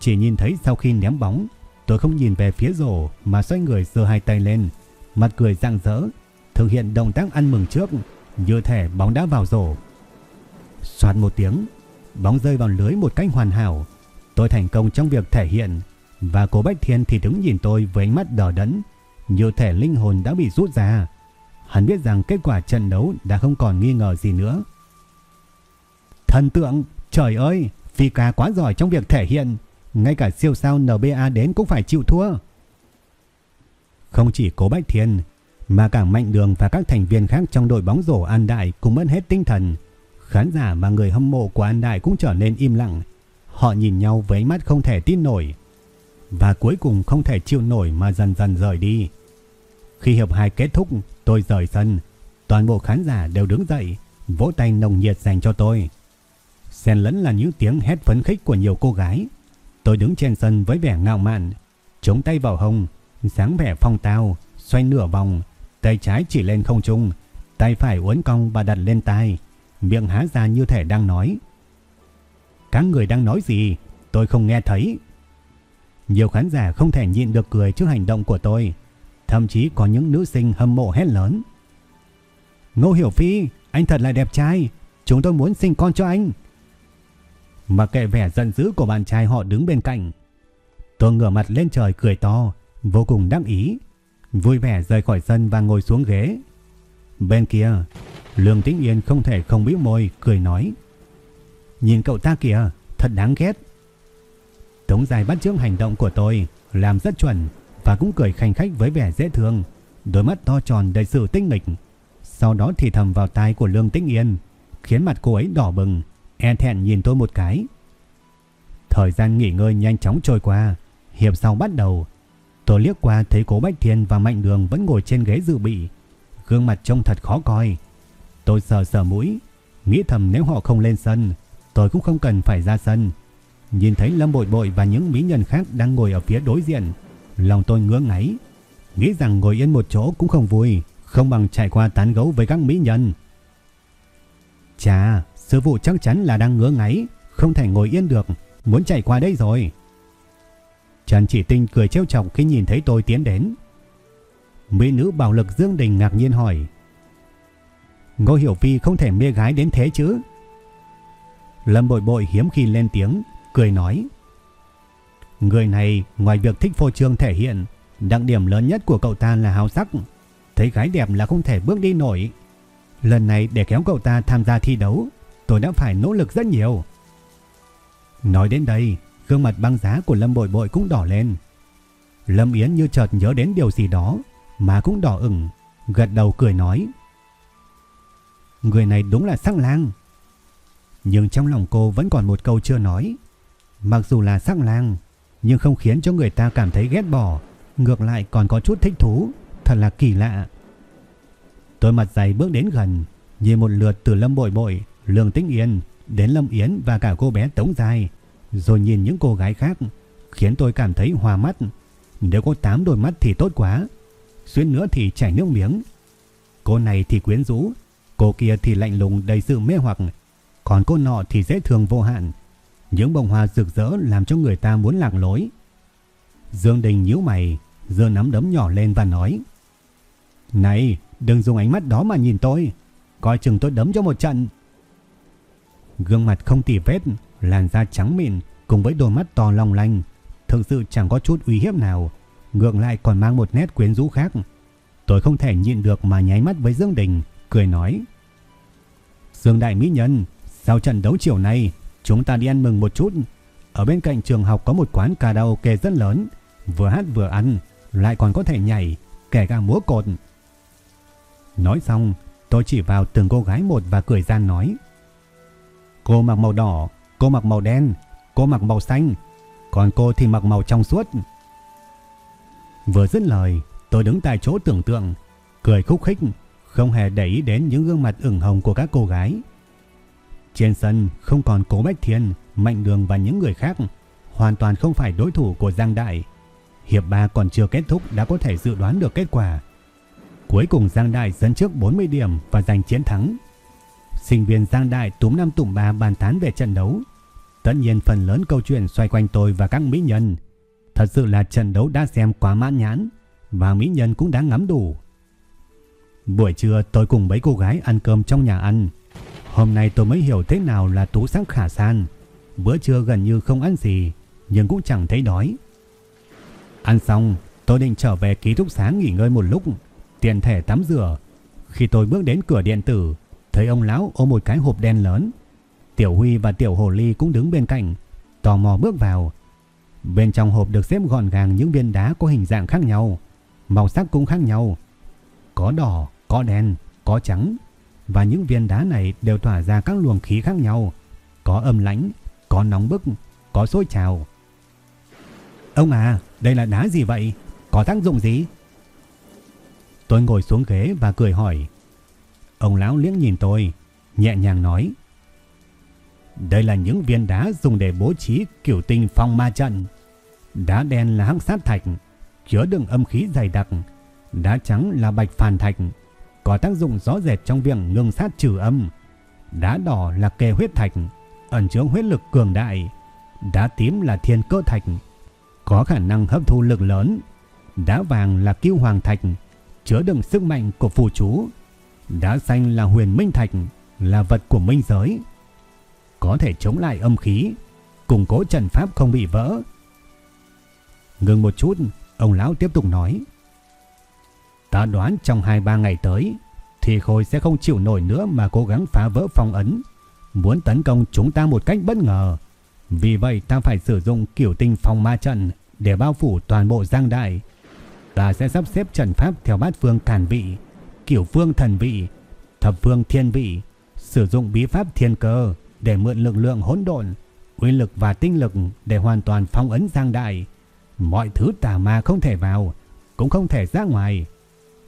Chỉ nhìn thấy sau khi ném bóng, tôi không nhìn về phía rổ mà xoay người giơ hai tay lên, mặt cười rạng rỡ, thực hiện động tác ăn mừng trước, như thể bóng đã vào rổ. Xoạt một tiếng, bóng rơi vào lưới một cách hoàn hảo. Tôi thành công trong việc thể hiện và cô Bách Thiên thì đứng nhìn tôi với ánh mắt đỏ đẫn, như thể linh hồn đã bị rút ra. Hắn biết rằng kết quả trận đấu đã không còn nghi ngờ gì nữa. Thần tượng, trời ơi, Phi ca quá giỏi trong việc thể hiện, ngay cả siêu sao NBA đến cũng phải chịu thua. Không chỉ Cố Bách Thiên, mà cả Mạnh Đường và các thành viên khác trong đội bóng rổ An Đại cũng mất hết tinh thần. Khán giả và người hâm mộ của An Đại cũng trở nên im lặng. Họ nhìn nhau với ánh mắt không thể tin nổi. và cuối cùng không thể chịu nổi mà dần dần rời đi. Khi hiệp 2 kết thúc, tôi rời sân, toàn bộ khán giả đều đứng dậy, vỗ tay nồng nhiệt dành cho tôi. Xen lẫn là những tiếng hét phấn khích của nhiều cô gái. Tôi đứng trên sân với vẻ ngạo mạn, chống tay vào hông, dáng vẻ phong tao, xoay nửa vòng, tay trái chỉ lên không trung, tay phải uốn cong và đặt lên tai, miệng há ra như thể đang nói. Các người đang nói gì? Tôi không nghe thấy. Nhiều khán giả không thể nhịn được cười trước hành động của tôi. Thậm chí có những nữ sinh hâm mộ hét lớn. Ngô Hiểu Phi, anh thật là đẹp trai. Chúng tôi muốn sinh con cho anh. Mặc kệ vẻ giận dữ của bạn trai họ đứng bên cạnh. Tôi ngửa mặt lên trời cười to, vô cùng đắc ý. Vui vẻ rời khỏi sân và ngồi xuống ghế. Bên kia, Lương Tĩnh Yên không thể không bĩu môi, cười nói. Nhìn cậu ta kìa, thật đáng ghét. Tống dài bắt chước hành động của tôi, làm rất chuẩn và cũng cười khanh khách với vẻ dễ thương, đôi mắt to tròn đầy sự tinh nghịch. Sau đó thì thầm vào tai của Lương Tĩnh Yên, khiến mặt cô ấy đỏ bừng, e thẹn nhìn tôi một cái. Thời gian nghỉ ngơi nhanh chóng trôi qua, hiệp sau bắt đầu. Tôi liếc qua thấy cố Bách Thiên và Mạnh Đường vẫn ngồi trên ghế dự bị, gương mặt trông thật khó coi. Tôi sờ sờ mũi, nghĩ thầm nếu họ không lên sân, tôi cũng không cần phải ra sân. Nhìn thấy Lâm Bội Bội và những mỹ nhân khác đang ngồi ở phía đối diện, lòng tôi ngứa ngáy, nghĩ rằng ngồi yên một chỗ cũng không vui, không bằng chạy qua tán gấu với các mỹ nhân. Chà, sư phụ chắc chắn là đang ngứa ngáy, không thể ngồi yên được, muốn chạy qua đây rồi. Trần Chỉ Tinh cười trêu chọc khi nhìn thấy tôi tiến đến. Mỹ nữ bảo lực Dương Đình ngạc nhiên hỏi. Ngô Hiểu Phi không thể mê gái đến thế chứ? Lâm bội bội hiếm khi lên tiếng, cười nói. Người này ngoài việc thích phô trương thể hiện, đặc điểm lớn nhất của cậu ta là hào sắc. Thấy gái đẹp là không thể bước đi nổi. Lần này để kéo cậu ta tham gia thi đấu, tôi đã phải nỗ lực rất nhiều. Nói đến đây, gương mặt băng giá của Lâm Bội Bội cũng đỏ lên. Lâm Yến như chợt nhớ đến điều gì đó, mà cũng đỏ ửng, gật đầu cười nói. Người này đúng là sắc lang. Nhưng trong lòng cô vẫn còn một câu chưa nói. Mặc dù là sắc lang, nhưng không khiến cho người ta cảm thấy ghét bỏ, ngược lại còn có chút thích thú, thật là kỳ lạ. Tôi mặt dày bước đến gần, nhìn một lượt từ Lâm Bội Bội, Lương Tĩnh Yên đến Lâm Yến và cả cô bé Tống Dài, rồi nhìn những cô gái khác, khiến tôi cảm thấy hòa mắt. Nếu có 8 đôi mắt thì tốt quá, xuyên nữa thì chảy nước miếng. Cô này thì quyến rũ, cô kia thì lạnh lùng đầy sự mê hoặc, còn cô nọ thì dễ thương vô hạn. Những bông hoa rực rỡ làm cho người ta muốn lạc lối. Dương Đình nhíu mày, giơ nắm đấm nhỏ lên và nói: "Này, đừng dùng ánh mắt đó mà nhìn tôi, coi chừng tôi đấm cho một trận." Gương mặt không tì vết, làn da trắng mịn cùng với đôi mắt to long lanh, thực sự chẳng có chút uy hiếp nào, ngược lại còn mang một nét quyến rũ khác. Tôi không thể nhịn được mà nháy mắt với Dương Đình, cười nói: "Dương đại mỹ nhân, sau trận đấu chiều nay, chúng ta đi ăn mừng một chút. Ở bên cạnh trường học có một quán karaoke rất lớn, vừa hát vừa ăn, lại còn có thể nhảy, kể cả múa cột." Nói xong, tôi chỉ vào từng cô gái một và cười gian nói: Cô mặc màu đỏ, cô mặc màu đen, cô mặc màu xanh, còn cô thì mặc màu trong suốt. Vừa dứt lời, tôi đứng tại chỗ tưởng tượng, cười khúc khích, không hề để ý đến những gương mặt ửng hồng của các cô gái. Trên sân không còn Cố Bách Thiên, Mạnh Đường và những người khác, hoàn toàn không phải đối thủ của Giang Đại. Hiệp 3 còn chưa kết thúc đã có thể dự đoán được kết quả. Cuối cùng Giang Đại dẫn trước 40 điểm và giành chiến thắng. Sinh viên Giang Đại túm năm tụm ba bàn tán về trận đấu. Tất nhiên phần lớn câu chuyện xoay quanh tôi và các mỹ nhân. Thật sự là trận đấu đã xem quá mãn nhãn và mỹ nhân cũng đã ngắm đủ. Buổi trưa tôi cùng mấy cô gái ăn cơm trong nhà ăn. Hôm nay tôi mới hiểu thế nào là tú sắc khả san. Bữa trưa gần như không ăn gì, nhưng cũng chẳng thấy đói. Ăn xong, tôi định trở về ký túc xá nghỉ ngơi một lúc, tiện thể tắm rửa. Khi tôi bước đến cửa điện tử, thấy ông lão ôm một cái hộp đen lớn. Tiểu Huy và Tiểu Hồ Ly cũng đứng bên cạnh, tò mò bước vào. Bên trong hộp được xếp gọn gàng những viên đá có hình dạng khác nhau, màu sắc cũng khác nhau. Có đỏ, có đen, có trắng và những viên đá này đều tỏa ra các luồng khí khác nhau, có âm lãnh, có nóng bức, có sôi trào. Ông à, đây là đá gì vậy? Có tác dụng gì? Tôi ngồi xuống ghế và cười hỏi. Ông lão liếc nhìn tôi, nhẹ nhàng nói. Đây là những viên đá dùng để bố trí kiểu tinh phong ma trận. Đá đen là hắc sát thạch, chứa đựng âm khí dày đặc. Đá trắng là bạch phàn thạch, có tác dụng rõ rệt trong việc ngưng sát trừ âm. Đá đỏ là kề huyết thạch, ẩn chứa huyết lực cường đại. Đá tím là thiên cơ thạch, có khả năng hấp thu lực lớn. Đá vàng là kiêu hoàng thạch, chứa đựng sức mạnh của phù chú. Đá xanh là huyền minh thạch, là vật của minh giới. Có thể chống lại âm khí, củng cố trận pháp không bị vỡ. Ngừng một chút, ông lão tiếp tục nói. Ta đoán trong 2-3 ngày tới thì Khôi sẽ không chịu nổi nữa mà cố gắng phá vỡ phong ấn, muốn tấn công chúng ta một cách bất ngờ. Vì vậy ta phải sử dụng kiểu tinh phong ma trận để bao phủ toàn bộ giang đại. Ta sẽ sắp xếp trận pháp theo bát phương càn vị, kiểu phương thần vị, thập phương thiên vị, sử dụng bí pháp thiên cơ để mượn lực lượng hỗn độn, uy lực và tinh lực để hoàn toàn phong ấn giang đại. Mọi thứ tà ma không thể vào, cũng không thể ra ngoài.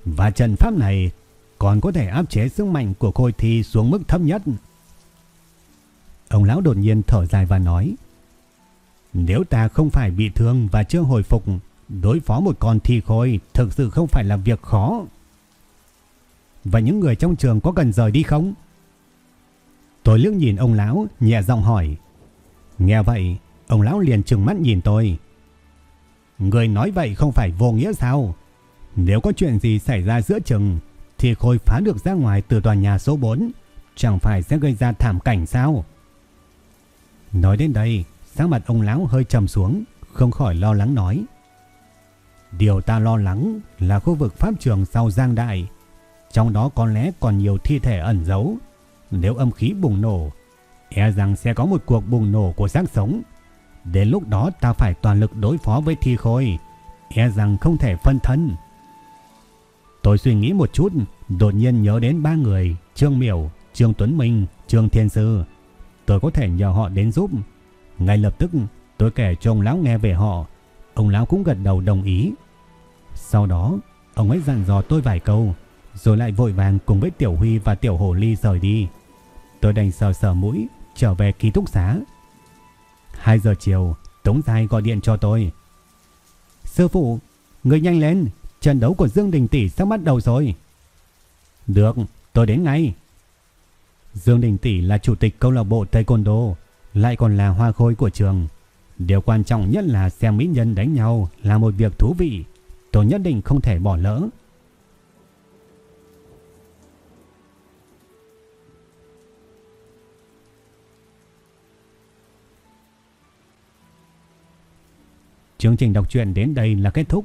Và trận pháp này còn có thể áp chế sức mạnh của khôi thi xuống mức thấp nhất. Ông lão đột nhiên thở dài và nói, Nếu ta không phải bị thương và chưa hồi phục, Đối phó một con thi khôi Thực sự không phải là việc khó Và những người trong trường có cần rời đi không? Tôi liếc nhìn ông lão, Nhẹ giọng hỏi Nghe vậy, Ông lão liền trừng mắt nhìn tôi Người nói vậy không phải vô nghĩa sao nếu có chuyện gì xảy ra giữa trường Thì khôi phá được ra ngoài từ tòa nhà số 4 Chẳng phải sẽ gây ra thảm cảnh sao Nói đến đây, sáng mặt ông lão hơi trầm xuống, không khỏi lo lắng nói. Điều ta lo lắng là khu vực pháp trường sau Giang Đại. Trong đó có lẽ còn nhiều thi thể ẩn giấu. Nếu âm khí bùng nổ, e rằng sẽ có một cuộc bùng nổ của xác sống. Đến lúc đó ta phải toàn lực đối phó với thi khôi, e rằng không thể phân thân. Tôi suy nghĩ một chút, đột nhiên nhớ đến ba người, Trương Miểu, Trương Tuấn Minh, Trương Thiên Sư tôi có thể nhờ họ đến giúp. Ngay lập tức tôi kể cho ông lão nghe về họ. Ông lão cũng gật đầu đồng ý. Sau đó, ông ấy dặn dò tôi vài câu, rồi lại vội vàng cùng với Tiểu Huy và Tiểu Hồ Ly rời đi. Tôi đành sờ sờ mũi, trở về ký túc xá. 2 giờ chiều, Tống Giai gọi điện cho tôi. Sư phụ, người nhanh lên, trận đấu của Dương Đình Tỷ sắp bắt đầu rồi. Được, tôi đến ngay. Dương Đình Tỷ là chủ tịch câu lạc bộ Taekwondo, lại còn là hoa khôi của trường. Điều quan trọng nhất là xem mỹ nhân đánh nhau là một việc thú vị, tôi nhất định không thể bỏ lỡ. Chương trình đọc truyện đến đây là kết thúc.